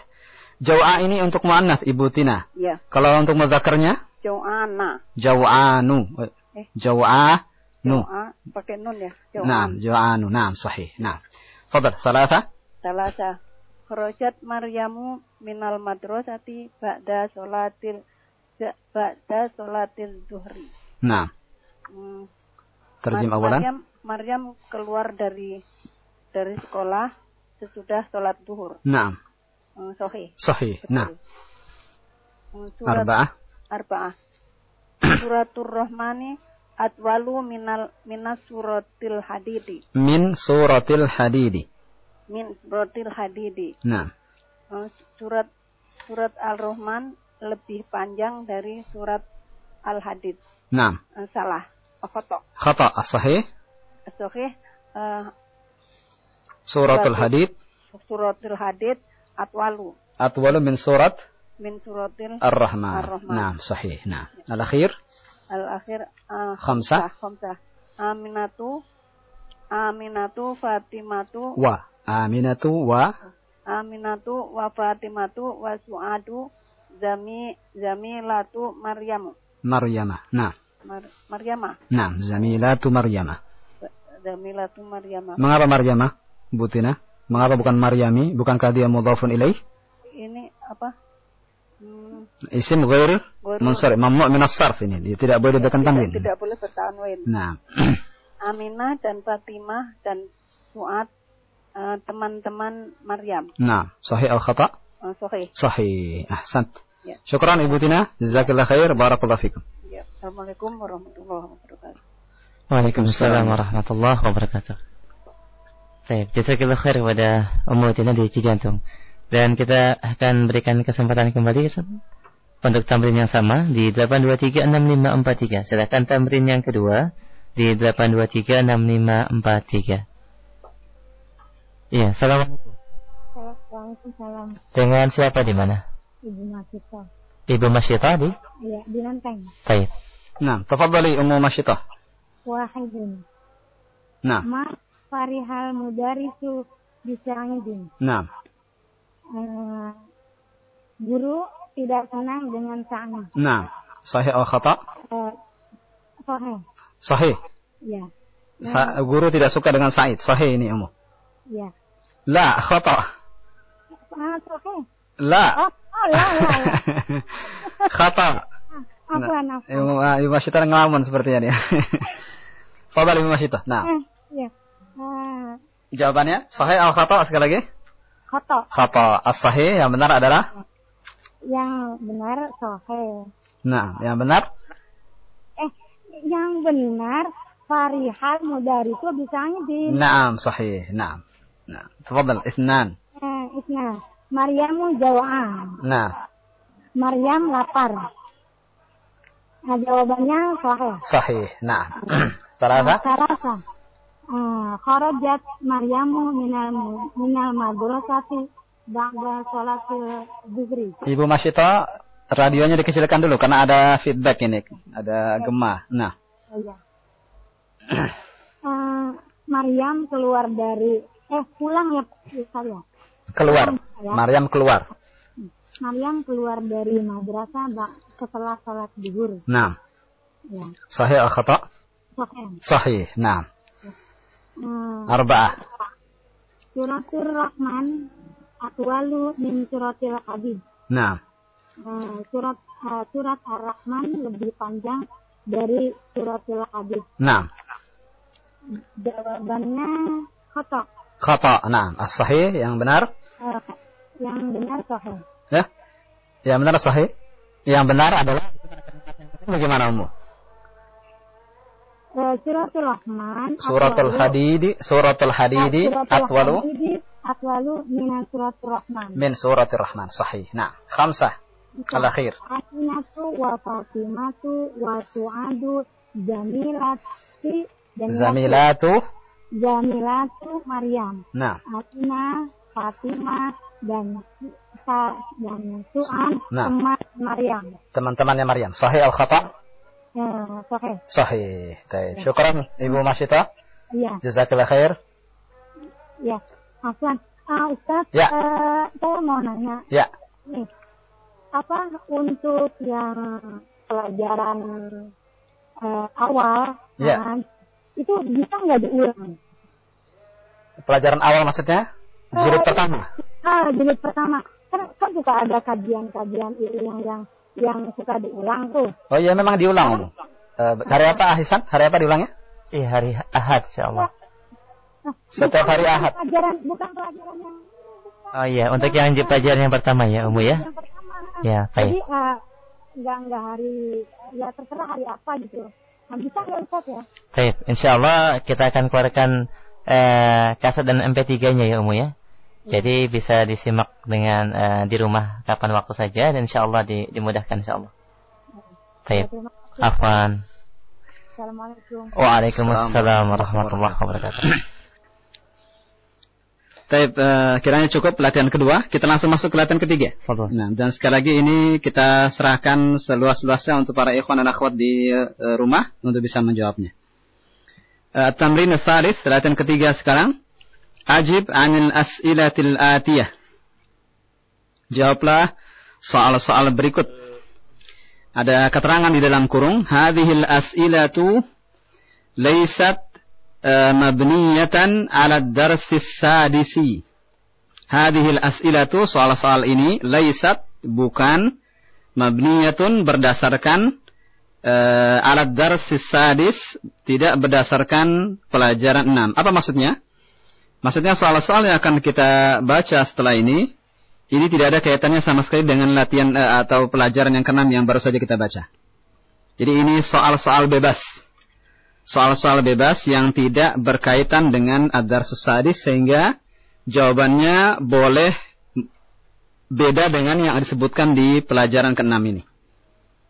Jaw'a ini untuk muannas Ibu Tina. Ya. Kalau untuk mudzakarnya Jau'ana. jaw'anu. Eh. Jaw'anu. Pakai nun ya. Jau'an. Naam, jaw'anu. Naam, sahih. Naam. Fadal, salasa. Salasa. Kharajat Maryamu minal madrasati ba'da sholatil ja- ba'da sholatil zuhri. Naam. Hmm, Terjem awalan. Maryam, Maryam keluar dari dari sekolah sesudah sholat zuhur. Naam. Hmm, Sahih. Sahih. Hmm, Surat Arba'ah. Arba'ah. *clears throat* Suratul Rahmani atwalu minal minas suratil hadidi. Min suratil hadidi. Min suratil hadidi. Naam. Eh, surat surat Al-Rahman lebih panjang dari surat Al-Hadid. Naam. Eh, salah. Oh, khotok. Khata as-sahih. Sahih. eh, Suratul hadid. suratul Hadid atwalu Atwalu min surat min suratil Ar-Rahman. Ar-Rahman. Naam, sahih. Naam. Al-akhir. Al-akhir eh, Khamsah. khamsah. Aminatu Aminatu Fatimatu Wa. Aminatu wa. Aminatu wa Fatimatu wa Su'adu Zami Zamilatu Maryamu Maryamah. Naam. Mar, Maryamah Naam. Zamilatu Maryamah. Zamilatu Maryamah Mengapa Maryamah? Butina. Mengapa bukan Maryami? Bukankah dia mudhafun ilaih? ini apa hmm, Isim ghair munsarif. Mamnu' min as-sarf ini. Dia tidak boleh diberikan tidak, tanwin. tidak boleh bertanwin Naam. *clears throat* Aminah dan Fatimah dan Su'ad eh, teman-teman Maryam Naam. Sahih al-khata? Eh, Sahih Sahih. Ahsant. Ya. Syukran Ibu Tina. Jazakallah khair. Barakallahu fikum. Ya. Assalamualaikum warahmatullahi wabarakatuh Waalaikumsalam warahmatullahi wabarakatuh. Baik, jazakallah khair kepada Ummu Tina di Cijantung. Dan kita akan berikan kesempatan kembali untuk tamrin yang sama di 8236543. Silakan tamrin yang kedua di 8236543. Iya, assalamualaikum. Waalaikumsalam. Dengan siapa di mana? Ibu Masita. Ibu Masyita di? Iya, di Lanteng. Baik. Naam. Tafadhali Ummu Masyitah. Wahidun. Naam. Ma farihal mudarisu bisa'idin. Naam. Eh, guru tidak senang dengan Sa'id. Naam. Sahih al-khata? Eh, Sahih. Sahih. Ya. Sa- guru tidak suka dengan Said. Sahih ini Ummu. Ya. La, khata. Ah, Sahih. La. Oh, oh, la, la, la. *laughs* khata. Afwan, afwan. Ibu, ah, Masyitah ngelamun sepertinya dia. *laughs* Fadal Ibu Masyitah. Nah, Eh, ya. Eh, jawabannya sahih al-khata sekali lagi. khotok. Khata. As-sahih yang benar adalah Yang benar Sahih. Nah, yang benar Eh, yang benar farihal mudarisu bisa'idin. Naam, sahih. Naam. Nah, tafadhal ithnan. Eh, isna. Maryamu jawaan. Nah, Maryam lapar. Nah, jawabannya sahih. sahih. Nah. *clears throat* Salasa? Sarasa. Eh, kharajat Maryamu minal minal madrasati ba'da sholatil zuhri. Ibu Masyita radionya dikecilkan dulu karena ada feedback ini, ada gema. Nah, iya. Eh, Maryam keluar dari eh pulang ya Ustaz ya. keluar. Ya. Maryam keluar. Maryam keluar dari madrasah setelah sholat zuhur. Nah, Ya. sahih atau khata? Sahih. Nah, Eh, arba'ah. Suratul Rahman atwalu min suratil Hadid. Nah, Eh, surat eh, surat Ar-Rahman lebih panjang dari suratil Hadid. nah, Jawabannya kotak. khata. Nah, as-sahih yang benar. Eh, yang benar sahih. Ya. Yang benar sahih. Yang benar adalah bagaimana umum? Eh, suratul Rahman Suratul Hadidi, Suratul Suratul atwalu Hadidi atwalu min suratul Rahman. min Suratul Rahman. Sahih. Nah, khamsah. Al-akhir. Aminatu wa Fatimatu wa Su'adu Jamilati Jamilatu- Zamilatu. Jamilatu Maryam Nah, Atina Fatimah dan dan Su'an Nah. teman Maryam teman-temannya Maryam. Sahih al-khata? Eh, Sahih Sahih. Baik. Syukran Ibu Masyita. Iya Jazakallah khair. Iya Afwan ah, Ustaz Ya. eh, saya mau nanya Ya. nih apa untuk yang pelajaran eh, awal Ya. kan, itu bisa nggak diulang? Pelajaran awal maksudnya? Jilid pertama. Ah, jilid pertama kan kan suka ada kajian-kajian yang yang yang suka diulang tuh. Oh iya memang diulang. Eh, hari apa Ahsan? Hari apa diulangnya? Iya hari Ahad insyaallah. Setiap Bukan- hari Ahad. Pelajaran bukan pelajaran yang Oh iya, untuk yang pelajaran yang pertama ya, Umu ya. Ya, jadi baik. eh, nggak nggak hari ya terserah hari apa gitu. Nah, bisa nggak Ustaz ya? Baik, insyaallah kita akan keluarkan eh, kaset dan MP3-nya ya, Umu ya. Jadi bisa disimak dengan eh, di rumah kapan waktu saja dan insyaallah di, dimudahkan insyaallah. Baik. Terima kasih. Afwan. Assalamualaikum. Waalaikumsalam warahmatullahi wabarakatuh. *clears throat* Baik, eh, kiranya cukup latihan kedua. Kita langsung masuk ke latihan ketiga. Nah, dan sekali lagi ini kita serahkan seluas-luasnya untuk para ikhwan dan akhwat di eh, rumah untuk bisa menjawabnya. Eh, Tamrin Thalith, latihan ketiga sekarang. Ajib anil as'ilatil atiyah. Jawablah soal-soal berikut. Ada keterangan di dalam kurung. Hadhil as'ilatu laysat eh, mabniyatan ala darsis sadisi. Hadhil as'ilatu soal-soal ini laysat bukan mabniyatun berdasarkan uh, alat darsis sadis tidak berdasarkan pelajaran 6. Apa maksudnya? Maksudnya soal-soal yang akan kita baca setelah ini ini tidak ada kaitannya sama sekali dengan latihan eh, atau pelajaran yang keenam yang baru saja kita baca. Jadi ini soal-soal bebas. Soal-soal bebas yang tidak berkaitan dengan adar susadis sehingga jawabannya boleh beda dengan yang disebutkan di pelajaran keenam ini.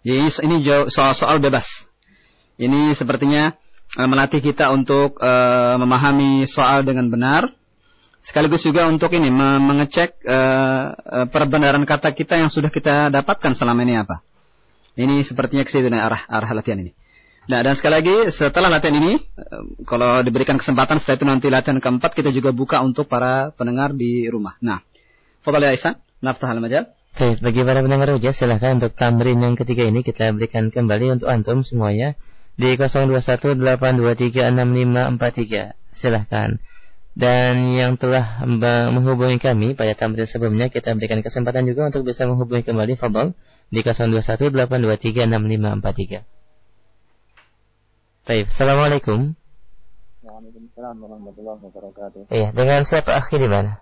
Jadi ini soal-soal bebas. Ini sepertinya melatih kita untuk eh, memahami soal dengan benar sekaligus juga untuk ini me- mengecek eh, eh, perbenaran kata kita yang sudah kita dapatkan selama ini apa. Ini sepertinya ke situ arah arah latihan ini. Nah, dan sekali lagi setelah latihan ini eh, kalau diberikan kesempatan setelah itu nanti latihan keempat kita juga buka untuk para pendengar di rumah. Nah, Fadal ya Aisan, naftah al-majal. Baik, bagi para pendengar Roja, silahkan untuk tamrin yang ketiga ini kita berikan kembali untuk antum semuanya di 0218236543. Silahkan. Dan yang telah menghubungi kami pada tamrin sebelumnya kita berikan kesempatan juga untuk bisa menghubungi kembali Fadal di 0218236543. Baik, Assalamualaikum. Waalaikumsalam warahmatullahi wabarakatuh. Iya, dengan siapa akhir di mana?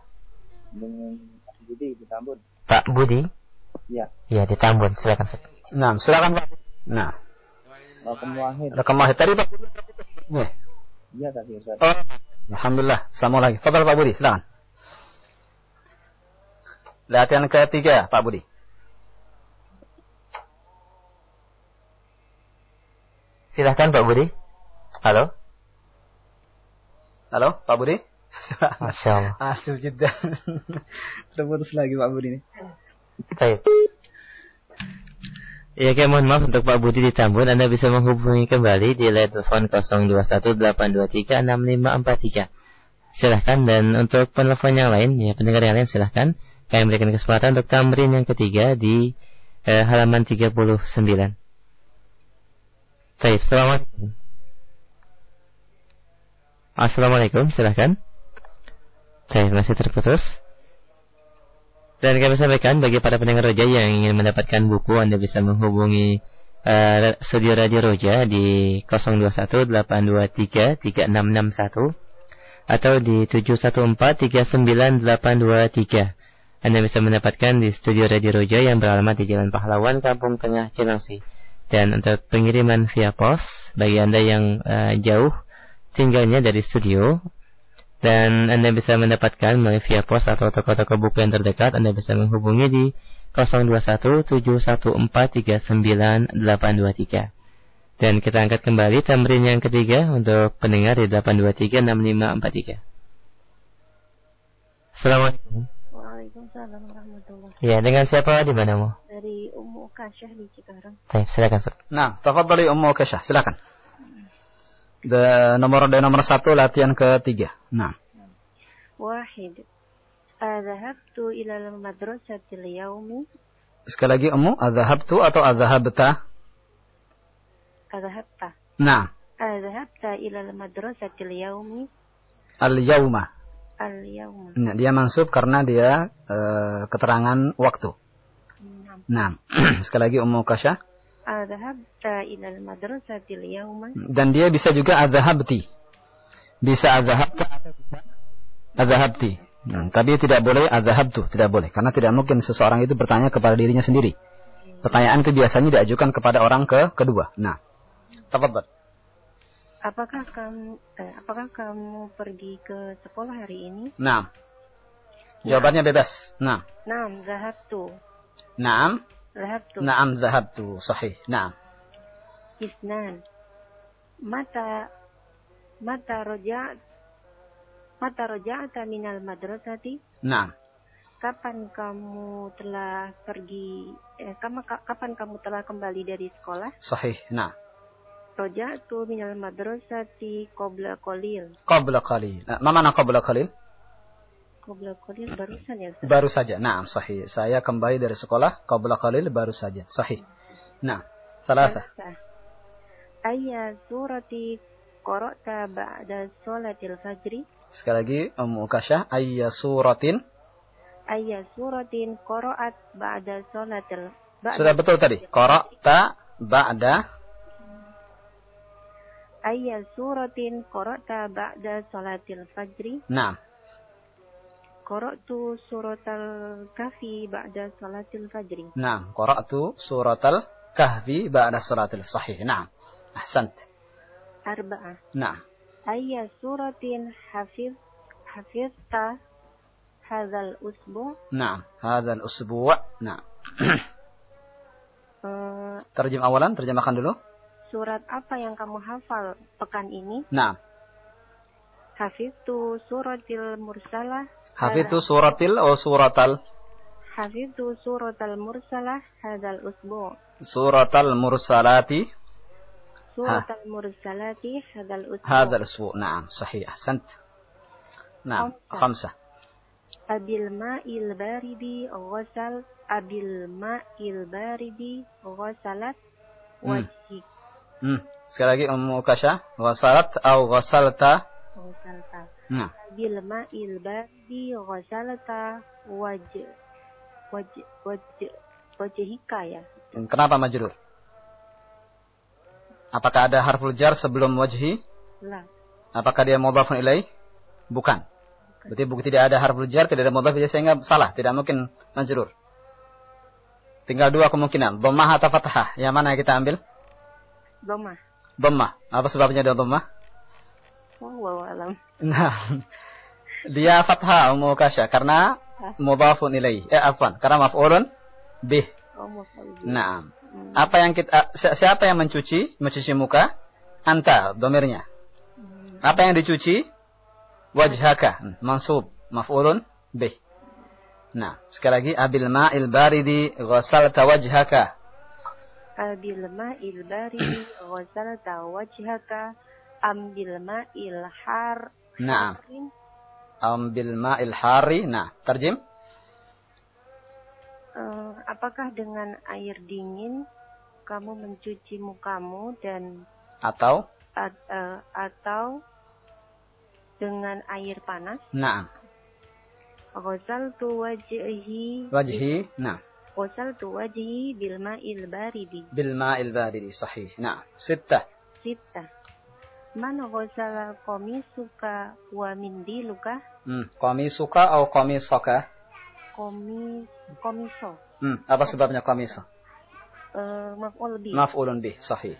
Dengan Budi di Tambun. Pak Budi? Ya. Iya, di Tambun. Silakan. Pak. Nah, silakan Pak. Nah, Rakam Wahid. rekam wahid tadi Pak. Nih. Iya tadi Ustaz. Oh, Alhamdulillah, sambung lagi. Fadal Pak Budi, silakan. Latihan ketiga, Pak Budi. Silahkan Pak Budi. Halo. Halo, Pak Budi. Masya Allah. *laughs* Asil jeda. Terputus lagi Pak Budi ini. Baik. Ya, kayak mohon maaf untuk Pak Budi di Tambun, Anda bisa menghubungi kembali di line telepon 0218236543. Silahkan dan untuk penelpon yang lain, ya pendengar yang lain silahkan. Kami berikan kesempatan untuk tamrin yang ketiga di eh, halaman 39. Baik, Assalamualaikum. Assalamualaikum, silahkan. Baik, masih terputus. Dan kami sampaikan bagi para pendengar Roja yang ingin mendapatkan buku, Anda bisa menghubungi uh, studio Radio Roja di 0218233661 atau di 71439823. Anda bisa mendapatkan di studio Radio Roja yang beralamat di Jalan Pahlawan, Kampung Tengah, Cilengsi. Dan untuk pengiriman via pos bagi Anda yang uh, jauh tinggalnya dari studio dan Anda bisa mendapatkan melalui via pos atau toko-toko buku yang terdekat Anda bisa menghubungi di 021714398823 dan kita angkat kembali tamrin yang ketiga untuk pendengar di 8236543 Assalamualaikum Waalaikumsalam warahmatullahi Ya, dengan siapa di mana mu? Dari Ummu Kasyah di Cikarang. Baik, silakan. Nah, tafadhali Ummu Kasyah, silakan. The nomor dari nomor satu latihan ketiga. Nah. Wahid. Adhabtu ila al-madrasatil yaumi. Sekali lagi Ummu, adhabtu atau adhabta? Adhabta. Nah, Adhabta ila al-madrasatil yaumi. al-yauma. Al-yauma. Nah, dia mansub karena dia eh, keterangan waktu. Nah, *clears throat* sekali lagi Ummu Kasyah. Adhabta yauma. Dan dia bisa juga adhabti. Bisa adhabta atau bisa adhabti. Hmm, tapi tidak boleh adhabtu, tidak boleh. Karena tidak mungkin seseorang itu bertanya kepada dirinya sendiri. Pertanyaan itu biasanya diajukan kepada orang ke kedua. Nah, tafadhal. Apakah kamu eh, apakah kamu pergi ke sekolah hari ini? Nah. Jawabannya bebas. Nah. Naam, zahabtu. Naam. Zahabtu. Naam zahabtu. Sahih. Naam. Isnan. Mata mata roja'at mata roja'ata minal madrasati? Naam. Kapan kamu telah pergi eh, kamu, kapan kamu telah kembali dari sekolah? Sahih. Nah. Roja'tu minal madrasati qabla qalil. Qabla qalil. Nah, ma mana qabla qalil? Qabla qalil ya? Ustaz? Baru saja. Naam, sahih. Saya kembali dari sekolah qabla qalil baru saja. Sahih. Nah, salasa. Ayya surati qara'ta ba'da sholatil fajri? Sekali lagi Ummu Kasyah ayya suratin Ayya suratin qara'at ba'da sholatil ba'da Sudah betul tadi. Qara'ta ba'da Ayya suratin qara'ta ba'da sholatil fajri? Naam. Qara'tu suratal kahfi ba'da sholatil fajri. Naam, qara'tu suratal kahfi ba'da sholatil sahih. Naam. Ahsant. Arba'ah. Naam. Ayya suratin hafiz hafizta hadzal usbu? Naam, hadzal usbu'. Naam. *clears throat* Eh, Terjem awalan, terjemahkan dulu. surat apa yang kamu hafal pekan ini? Naam. Hafiztu suratil mursalah. Hafidhu suratil atau suratal? Hafidhu suratal mursalah hadal usbu. Suratal mursalati? Suratal mursalati hadal usbu. Hadal usbu, naam, sahih, ahsant. Naam, khamsah. Abil ma'il baridi ghasal abil ma'il baridi ghasalat hmm. wajhik. Hmm. Sekali lagi Ummu Kasha, ghasalat atau ghasalta? Ghasalta nah. Ghasalta waj waj waj wajhika ya kenapa majrur? Apakah ada harful jar sebelum wajhi? Lah apakah dia mudhafun ilaih? Bukan. Berarti bukan tidak ada harful jar tidak ada mudhaf ilaih sehingga salah tidak mungkin majrur. Tinggal dua kemungkinan. Dhammah atau fathah. Yang mana yang kita ambil? Dhamma dhammah. Apa sebabnya dia dhammah wallahu alam Nah, dia fathah Ummu Kasya karena mudhafun ilaih. Eh, afwan, karena maf'ulun bih. oh. Nah, apa yang kita si- siapa yang mencuci? Mencuci muka? Anta, domirnya. Apa yang dicuci? Wajhaka, Hmm, mansub, maf'ulun bih. Nah, sekali lagi abil ma'il baridi ghasalta wajhaka. Abil ma'il baridi ghasalta wajhaka am bil ma'il har Naam. harin? Am bil ma'il hari. Nah, terjem. Eh, apakah dengan air dingin kamu mencuci mukamu dan Atau at- eh, atau dengan air panas? Naam. Ghasaltu wajhi Wajhi. Nah. Wajhi bil ma'il baridi. Bil ma'il baridi. Sahih. Nah. Man ghasala qamisuka wa mindiluka? Hmm. Komisuka atau komisoka? Komis komiso. Hmm. Apa sebabnya komiso? Eh, maf'ul bi. Maf'ulun bih. Sahih.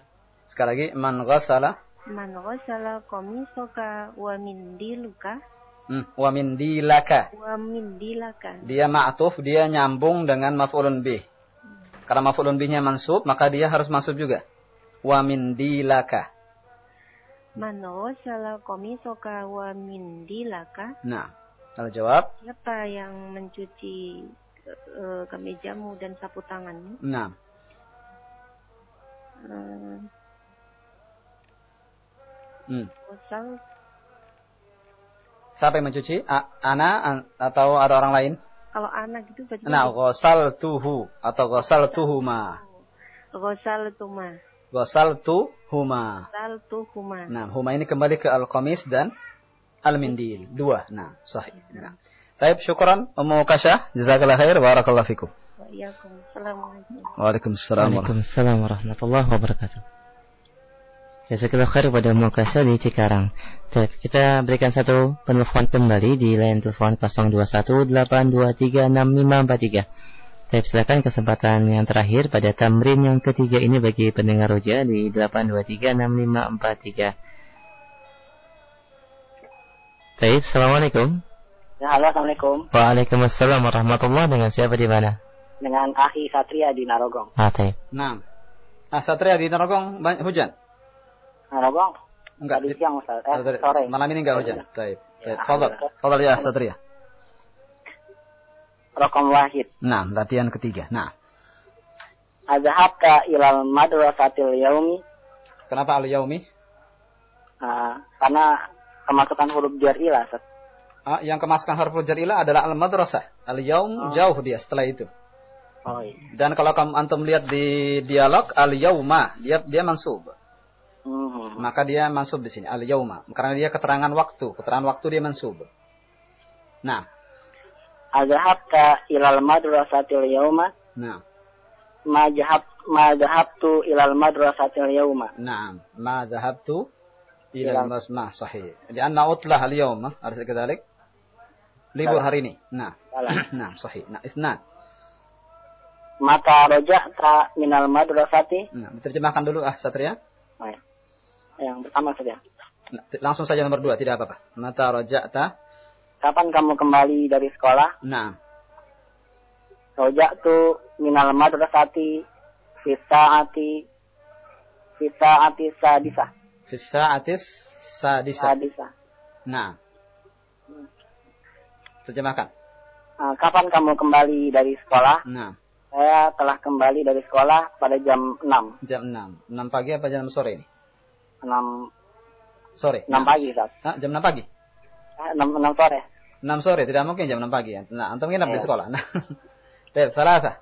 Sekali lagi. Man ghasala. Man ghasala qamisoka wa mindiluka Hmm. Wa min dilaka. wa mindilaka. Dia ma'tuf, dia nyambung dengan maf'ulun bih. Karena maf'ulun bihnya mansub, maka dia harus mansub juga. Wa min dilaka. Man ghasala qamisoka wa mindilaka? Nah, kalau jawab, Siapa yang mencuci eh, kemejamu dan sapu tanganmu? nah, Eh, hmm. Siapa yang mencuci? A- ana an- atau ada orang lain? kalau anak itu berarti Nah, ghasal tuhu atau ghasal tuhuma. ghasal tuma. Ghasal tuhuma. Ghasal tuhuma. Nah, huma ini kembali ke al-qamis dan al-mindil. Dua. Nah, sahih. Nah. Taib, syukran. Ummu Kasyah. Jazakallah khair. Barakallah fikum. Waalaikumsalam. Waalaikumsalam warahmatullahi wabarakatuh. Jazakallah khair pada Mukasa di Cikarang. Baik, kita berikan satu penelpon kembali di line telepon 0218236543. Baik, silakan kesempatan yang terakhir pada tamrin yang ketiga ini bagi pendengar roja di 8236543. Baik, Assalamualaikum. Ya, halo, Assalamualaikum. Waalaikumsalam warahmatullahi Dengan siapa di mana? Dengan Ahi Satria di Narogong. Ah, baik. Nah. Ah, Satria di Narogong banyak hujan? Narogong? Enggak. Tadi siang, Ustaz. Eh, sore. Malam ini enggak hujan. Baik. Baik. Ya, Fadal. Fadal ya Satria. Rokom wahid. Nah, latihan ketiga. Nah, Azhabka ilal madrasatil yaumi. kenapa al-yaumi? Ah, karena kemasukan huruf jar ilah. Ah, yang kemasukan huruf jar ilah adalah al-madrasah. Al-yaum jauh dia setelah itu. Oh iya. Dan kalau kamu antum lihat di dialog al-yauma, dia dia mansub. Mhm. Maka dia mansub di sini al-yauma karena dia keterangan waktu, keterangan waktu dia mansub. Nah, Azhabka ilal madrasatil yauma. nah, Ma jahab ma jahabtu ilal madrasatil yauma. نعم ما ذهبت إلى إلى- المسمع صحيح لأن أطلع اليوم أليس كذلك libur hari ini nah Salah. *clears throat* nah sahih nah isnan Maka roja'ta minal madrasati. nah diterjemahkan dulu ah Satria Oh, iya. Yang pertama saja. Nah, t- langsung saja nomor dua tidak apa-apa mata roja'ta Kapan kamu kembali dari sekolah? nah Roja'tu minal madrasati fi sa'ati fi sa'ati sadisah. fi sa'atis sadisa Sadisah. nah terjemahkan Ah, kapan kamu kembali dari sekolah? nah Saya telah kembali dari sekolah pada jam 6. jam 6 6 pagi apa jam sore ini 6 sore 6 Nah. pagi, Ustaz. Ah, jam 6 pagi Eh, 6, 6 sore. 6 sore, tidak mungkin jam 6 pagi ya. Nah, antum ini di oh. sekolah. Nah. *laughs* Baik, salasa.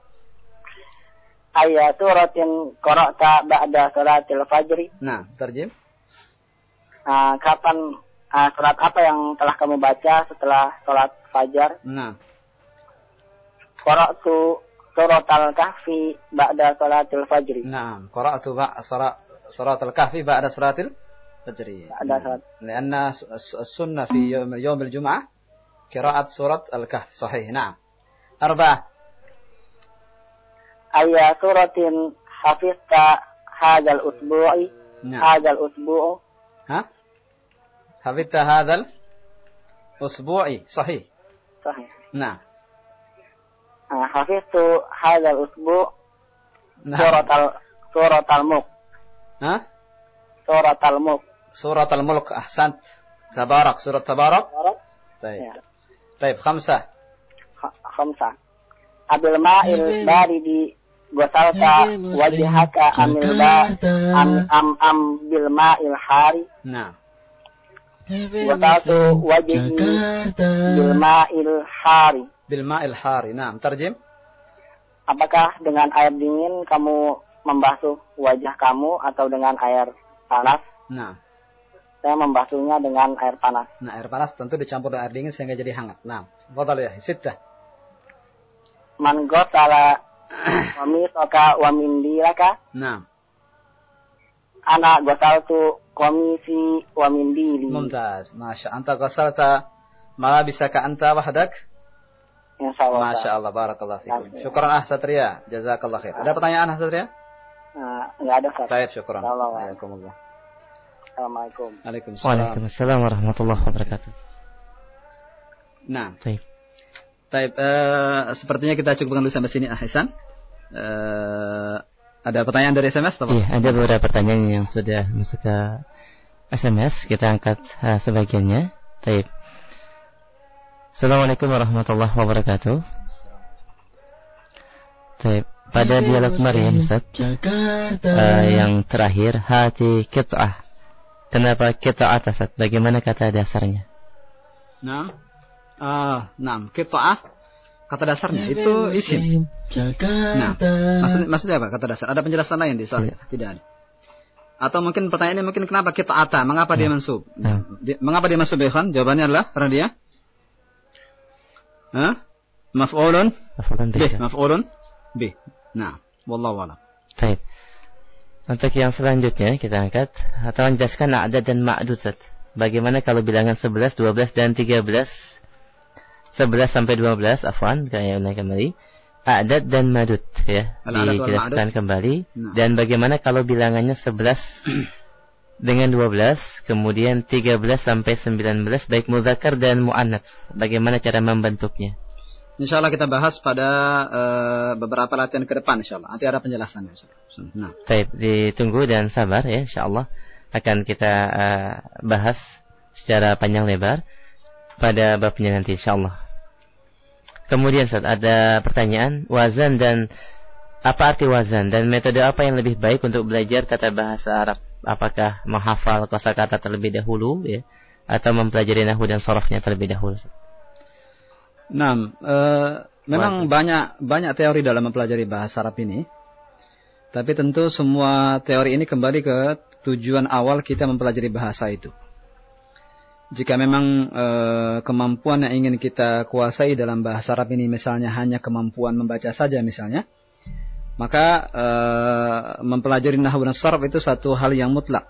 Ayat suratin qara'ta ba'da salatil fajri. Nah, terjem. Uh, ah, kapan uh, surat apa yang telah kamu baca setelah salat fajar? Nah. Qara'tu suratal kahfi ba'da salatil fajri. Nah, qara'tu ba' surat al-kahfi ba'da salatil fajri. Ba'da salat. Karena sunnah fi yom, yom jum'ah قراءة سورة الكهف صحيح نعم أربعة Ayat suratin hafizta hadzal usbu'i. نعم Hadzal usbu'u. ها حفظت هذا الأسبوع صحيح Sahih. نعم Ah, hafiztu hadzal usbu' نعم surat al surat al-mulk. ها Surat al-mulk. سورة الملك أحسنت تبارك سورة تبارك طيب Ya. طيب خمسة Kh- Khamsa. Abil ma'il baridi gosalta wajhaka amil ba am am am bil ma'il hari Nah. gosaltu wajhi bil ma'il hari Bil ma'il hari. Nah, tarjim. apakah dengan air dingin kamu membasuh wajah kamu atau dengan air panas Nah. saya membasuhnya dengan air panas Nah, air panas tentu dicampur dengan air dingin sehingga jadi hangat. Nah, fadal ya, sittah. man gosala *clears throat* wa misaka wa mindilaka Nah, ana gosaltu komisi wa mindili mumtaz. Masya Anta ghasalta malabisaka anta wahdak? Insya Allah. Masya Allah, barakallah fikum. Syukran ah Satria, jazakallah khair. Ada pertanyaan ah Satria? Nah, nggak ada Ustaz. Baik, syukran. Assalamualaikum. Waalaikumsalam. Waalaikumsalam warahmatullahi wabarakatuh. Nah, Baik. Baik, eh, sepertinya kita cukupkan dulu sampai sini, Ah Ihsan. Eh, ada pertanyaan dari SMS? Atau apa? Iya, ada beberapa pertanyaan yang sudah masuk ke SMS. Kita angkat uh, sebagiannya. Baik. Assalamualaikum warahmatullahi wabarakatuh. Baik. Pada dialog kemarin, Ustaz, uh, yang terakhir, hati kit'ah. Kenapa kit'ah Ustaz? Bagaimana kata dasarnya? Nah, ah, nah, kita'ah kata dasarnya itu isim. Nah, maksud, maksudnya apa kata dasar? Ada penjelasan lain di soal tidak ada. Atau mungkin pertanyaannya mungkin kenapa kita ata? Mengapa dia mansub? Di- mengapa dia mansub Ikhwan? Jawabannya adalah karena dia Hah? Maf'ulun Maf'ulun bih, maf'ulun bih. Nah, wallahu a'lam. Baik. Untuk yang selanjutnya kita angkat. Atau menjelaskan a'dad dan ma'dud Ustaz. Bagaimana kalau bilangan 11, 12 dan 13 11 sampai 12 afwan kayak ulang kembali. A'dad dan madud ya. Dijelaskan kembali. Nah. dan bagaimana kalau bilangannya 11 dengan 12 kemudian 13 sampai 19 baik muzakkar dan muannats bagaimana cara membentuknya Insya Allah kita bahas pada eh, beberapa latihan ke depan Insya Allah. Nanti ada penjelasannya. Insya Allah. Nah, Baik, ditunggu dan sabar ya insyaallah akan kita eh, bahas secara panjang lebar pada babnya nanti insyaallah. Kemudian saat ada pertanyaan wazan dan apa arti wazan dan metode apa yang lebih baik untuk belajar tata bahasa Arab? Apakah menghafal kosakata terlebih dahulu ya atau mempelajari nahwu dan sorofnya terlebih dahulu? Ustaz? Nah, eh, memang banyak banyak teori dalam mempelajari bahasa Arab ini. Tapi tentu semua teori ini kembali ke tujuan awal kita mempelajari bahasa itu. Jika memang eh, kemampuan yang ingin kita kuasai dalam bahasa Arab ini misalnya hanya kemampuan membaca saja misalnya, maka eh, mempelajari nahwu dan sarf itu satu hal yang mutlak.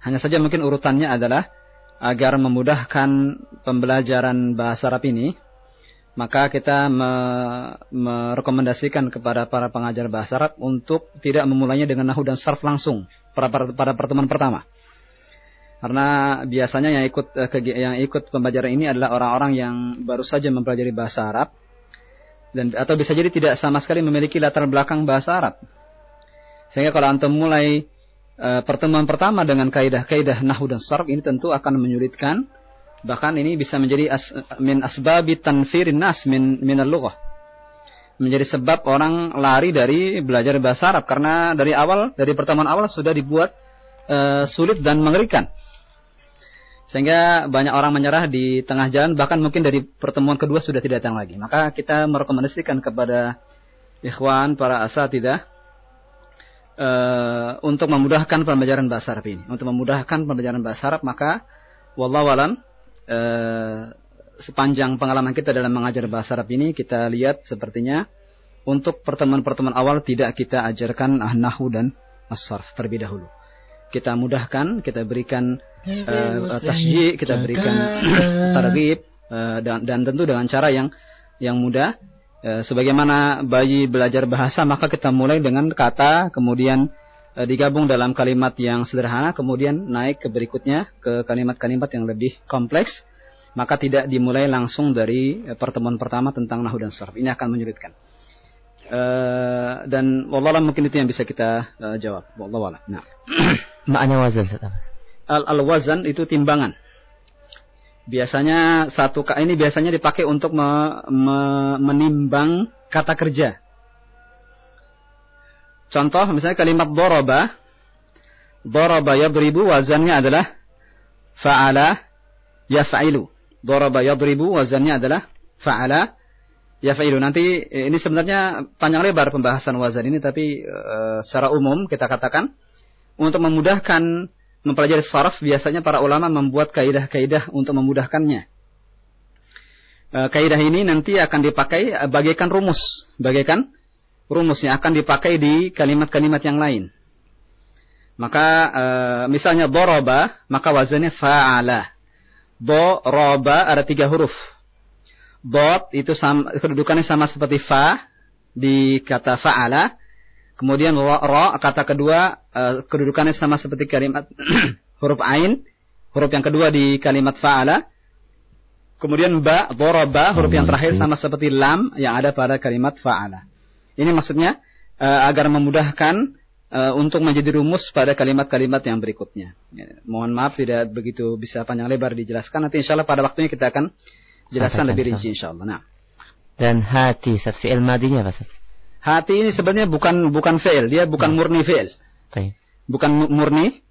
Hanya saja mungkin urutannya adalah agar memudahkan pembelajaran bahasa Arab ini, maka kita me- merekomendasikan kepada para pengajar bahasa Arab untuk tidak memulainya dengan nahwu dan sarf langsung pada, pada, pertemuan pertama. Karena biasanya yang ikut eh, yang ikut pembelajaran ini adalah orang-orang yang baru saja mempelajari bahasa Arab dan atau bisa jadi tidak sama sekali memiliki latar belakang bahasa Arab. Sehingga kalau antum mulai eh, pertemuan pertama dengan kaidah-kaidah nahwu dan sarf ini tentu akan menyulitkan bahkan ini bisa menjadi as, min asbabi tanfirin nas min min lughah menjadi sebab orang lari dari belajar bahasa Arab. Karena dari awal dari pertemuan awal sudah dibuat eh, sulit dan mengerikan. Sehingga banyak orang menyerah di tengah jalan. Bahkan mungkin dari pertemuan kedua sudah tidak datang lagi. Maka kita merekomendasikan kepada ikhwan para asatidah eh, untuk memudahkan pembelajaran bahasa Arab ini. Untuk memudahkan pembelajaran bahasa Arab maka wallahu alam eh, sepanjang pengalaman kita dalam mengajar bahasa Arab ini kita lihat sepertinya untuk pertemuan-pertemuan awal tidak kita ajarkan ah, nahwu dan as-sarf terlebih dahulu. Kita mudahkan, kita berikan eh, tasjih, kita berikan targhib eh, dan, dan tentu dengan cara yang yang mudah. Eh, sebagaimana bayi belajar bahasa maka kita mulai dengan kata kemudian eh, digabung dalam kalimat yang sederhana kemudian naik ke berikutnya ke kalimat-kalimat yang lebih kompleks maka tidak dimulai langsung dari eh, pertemuan pertama tentang nahu dan sarf. Ini akan menyulitkan. Eh, dan wallah mungkin itu yang bisa kita eh, jawab. Wallah nah. *clears throat* Makna wazan al al wazan itu timbangan. Biasanya satu ini biasanya dipakai untuk me- me- menimbang kata kerja Contoh misalnya kalimat doroba. Doroba yadribu wazannya adalah fa'ala yaf'ilu. Doroba yadribu wazannya adalah fa'ala yaf'ilu. Nanti ini sebenarnya panjang lebar pembahasan wazan ini tapi uh, secara umum kita katakan untuk memudahkan mempelajari saraf biasanya para ulama membuat kaidah-kaidah untuk memudahkannya. Uh, kaidah ini nanti akan dipakai bagaikan rumus, bagaikan rumusnya akan dipakai di kalimat-kalimat yang lain. Maka e, misalnya doroba, maka wazannya fa'ala. Doroba ada tiga huruf. Dot itu sama, kedudukannya sama seperti fa di kata fa'ala. Kemudian ro, ro kata kedua e, kedudukannya sama seperti kalimat *clears throat* huruf ain. Huruf yang kedua di kalimat fa'ala. Kemudian ba, doroba, huruf yang terakhir sama seperti lam yang ada pada kalimat fa'ala. Ini maksudnya uh, agar memudahkan uh, untuk menjadi rumus pada kalimat-kalimat yang berikutnya. Ya, mohon maaf tidak begitu bisa panjang lebar dijelaskan. Nanti insya Allah pada waktunya kita akan jelaskan Sampai lebih rinci insya Allah. Nah. Dan hati, saat fi'il madinya apa Hati ini sebenarnya bukan bukan fi'il, dia bukan nah. murni fi'il. Bukan murni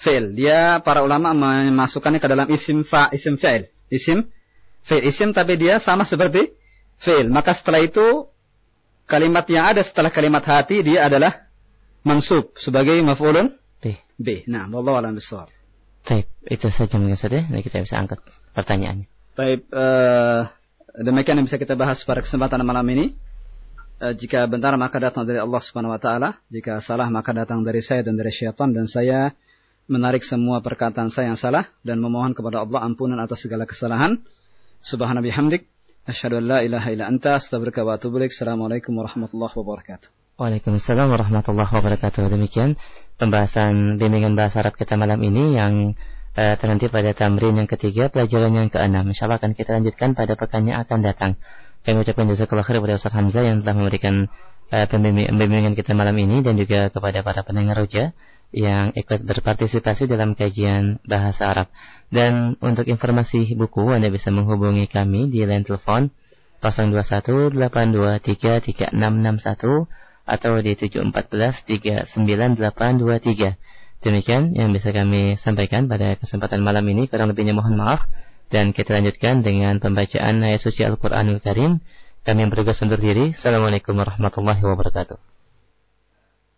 fi'il. Dia para ulama memasukkannya ke dalam isim fa, isim fi'il. Isim fi'il, isim tapi dia sama seperti fi'il. Maka setelah itu kalimat yang ada setelah kalimat hati dia adalah mansub sebagai maf'ulun B. B. Nah, wallahu a'lam bishawab. Baik, itu saja mungkin saja. Nah, kita bisa angkat pertanyaannya. Baik, uh, demikian yang bisa kita bahas pada kesempatan malam ini. Uh, jika benar maka datang dari Allah Subhanahu wa taala, jika salah maka datang dari saya dan dari syaitan dan saya menarik semua perkataan saya yang salah dan memohon kepada Allah ampunan atas segala kesalahan. Subhanahu bihamdik Asyhadu an la ilaha illa anta astaghfiruka wa atubu ilaik. Assalamualaikum warahmatullahi wabarakatuh. Waalaikumsalam warahmatullahi wabarakatuh. Demikian pembahasan bimbingan bahasa Arab kita malam ini yang uh, terhenti pada tamrin yang ketiga, pelajaran yang keenam. Insyaallah akan kita lanjutkan pada pekan yang akan datang. Kami ucapkan jazakallah khair kepada Ustaz Hamzah yang telah memberikan uh, pembimbingan kita malam ini dan juga kepada para pendengar roja yang ikut berpartisipasi dalam kajian bahasa Arab. Dan untuk informasi buku Anda bisa menghubungi kami di line telepon 0218233661 atau di 7143983. Demikian yang bisa kami sampaikan pada kesempatan malam ini. Kurang lebihnya mohon maaf. Dan kita lanjutkan dengan pembacaan ayat suci Al-Quranul Karim. Kami yang bertugas undur diri. Assalamualaikum warahmatullahi wabarakatuh.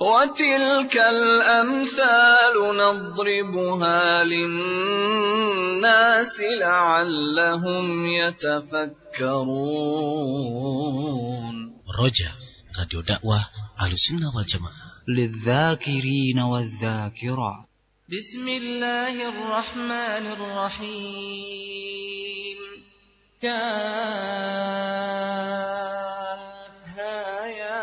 وتلك الأمثال نضربها للناس لعلهم يتفكرون رجع راديو دعوة على السنة والجماعة للذاكرين والذاكرات. بسم الله الرحمن الرحيم كافها يا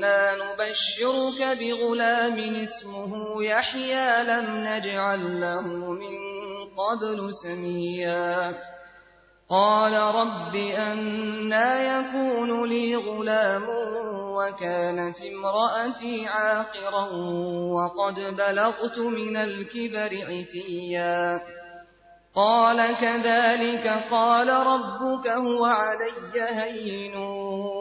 إنا نبشرك بغلام اسمه يحيى لم نجعل له من قبل سميا قال رب أنا يكون لي غلام وكانت امرأتي عاقرا وقد بلغت من الكبر عتيا قال كذلك قال ربك هو علي هين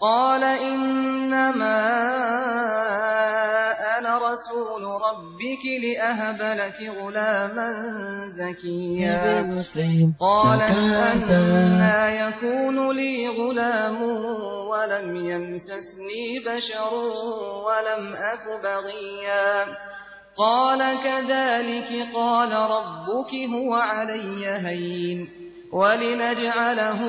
قال إنما أنا رسول ربك لأهب لك غلاما زكيا. قالت أنا يكون لي غلام ولم يمسسني بشر ولم أك بغيا. قال كذلك قال ربك هو علي هين ولنجعله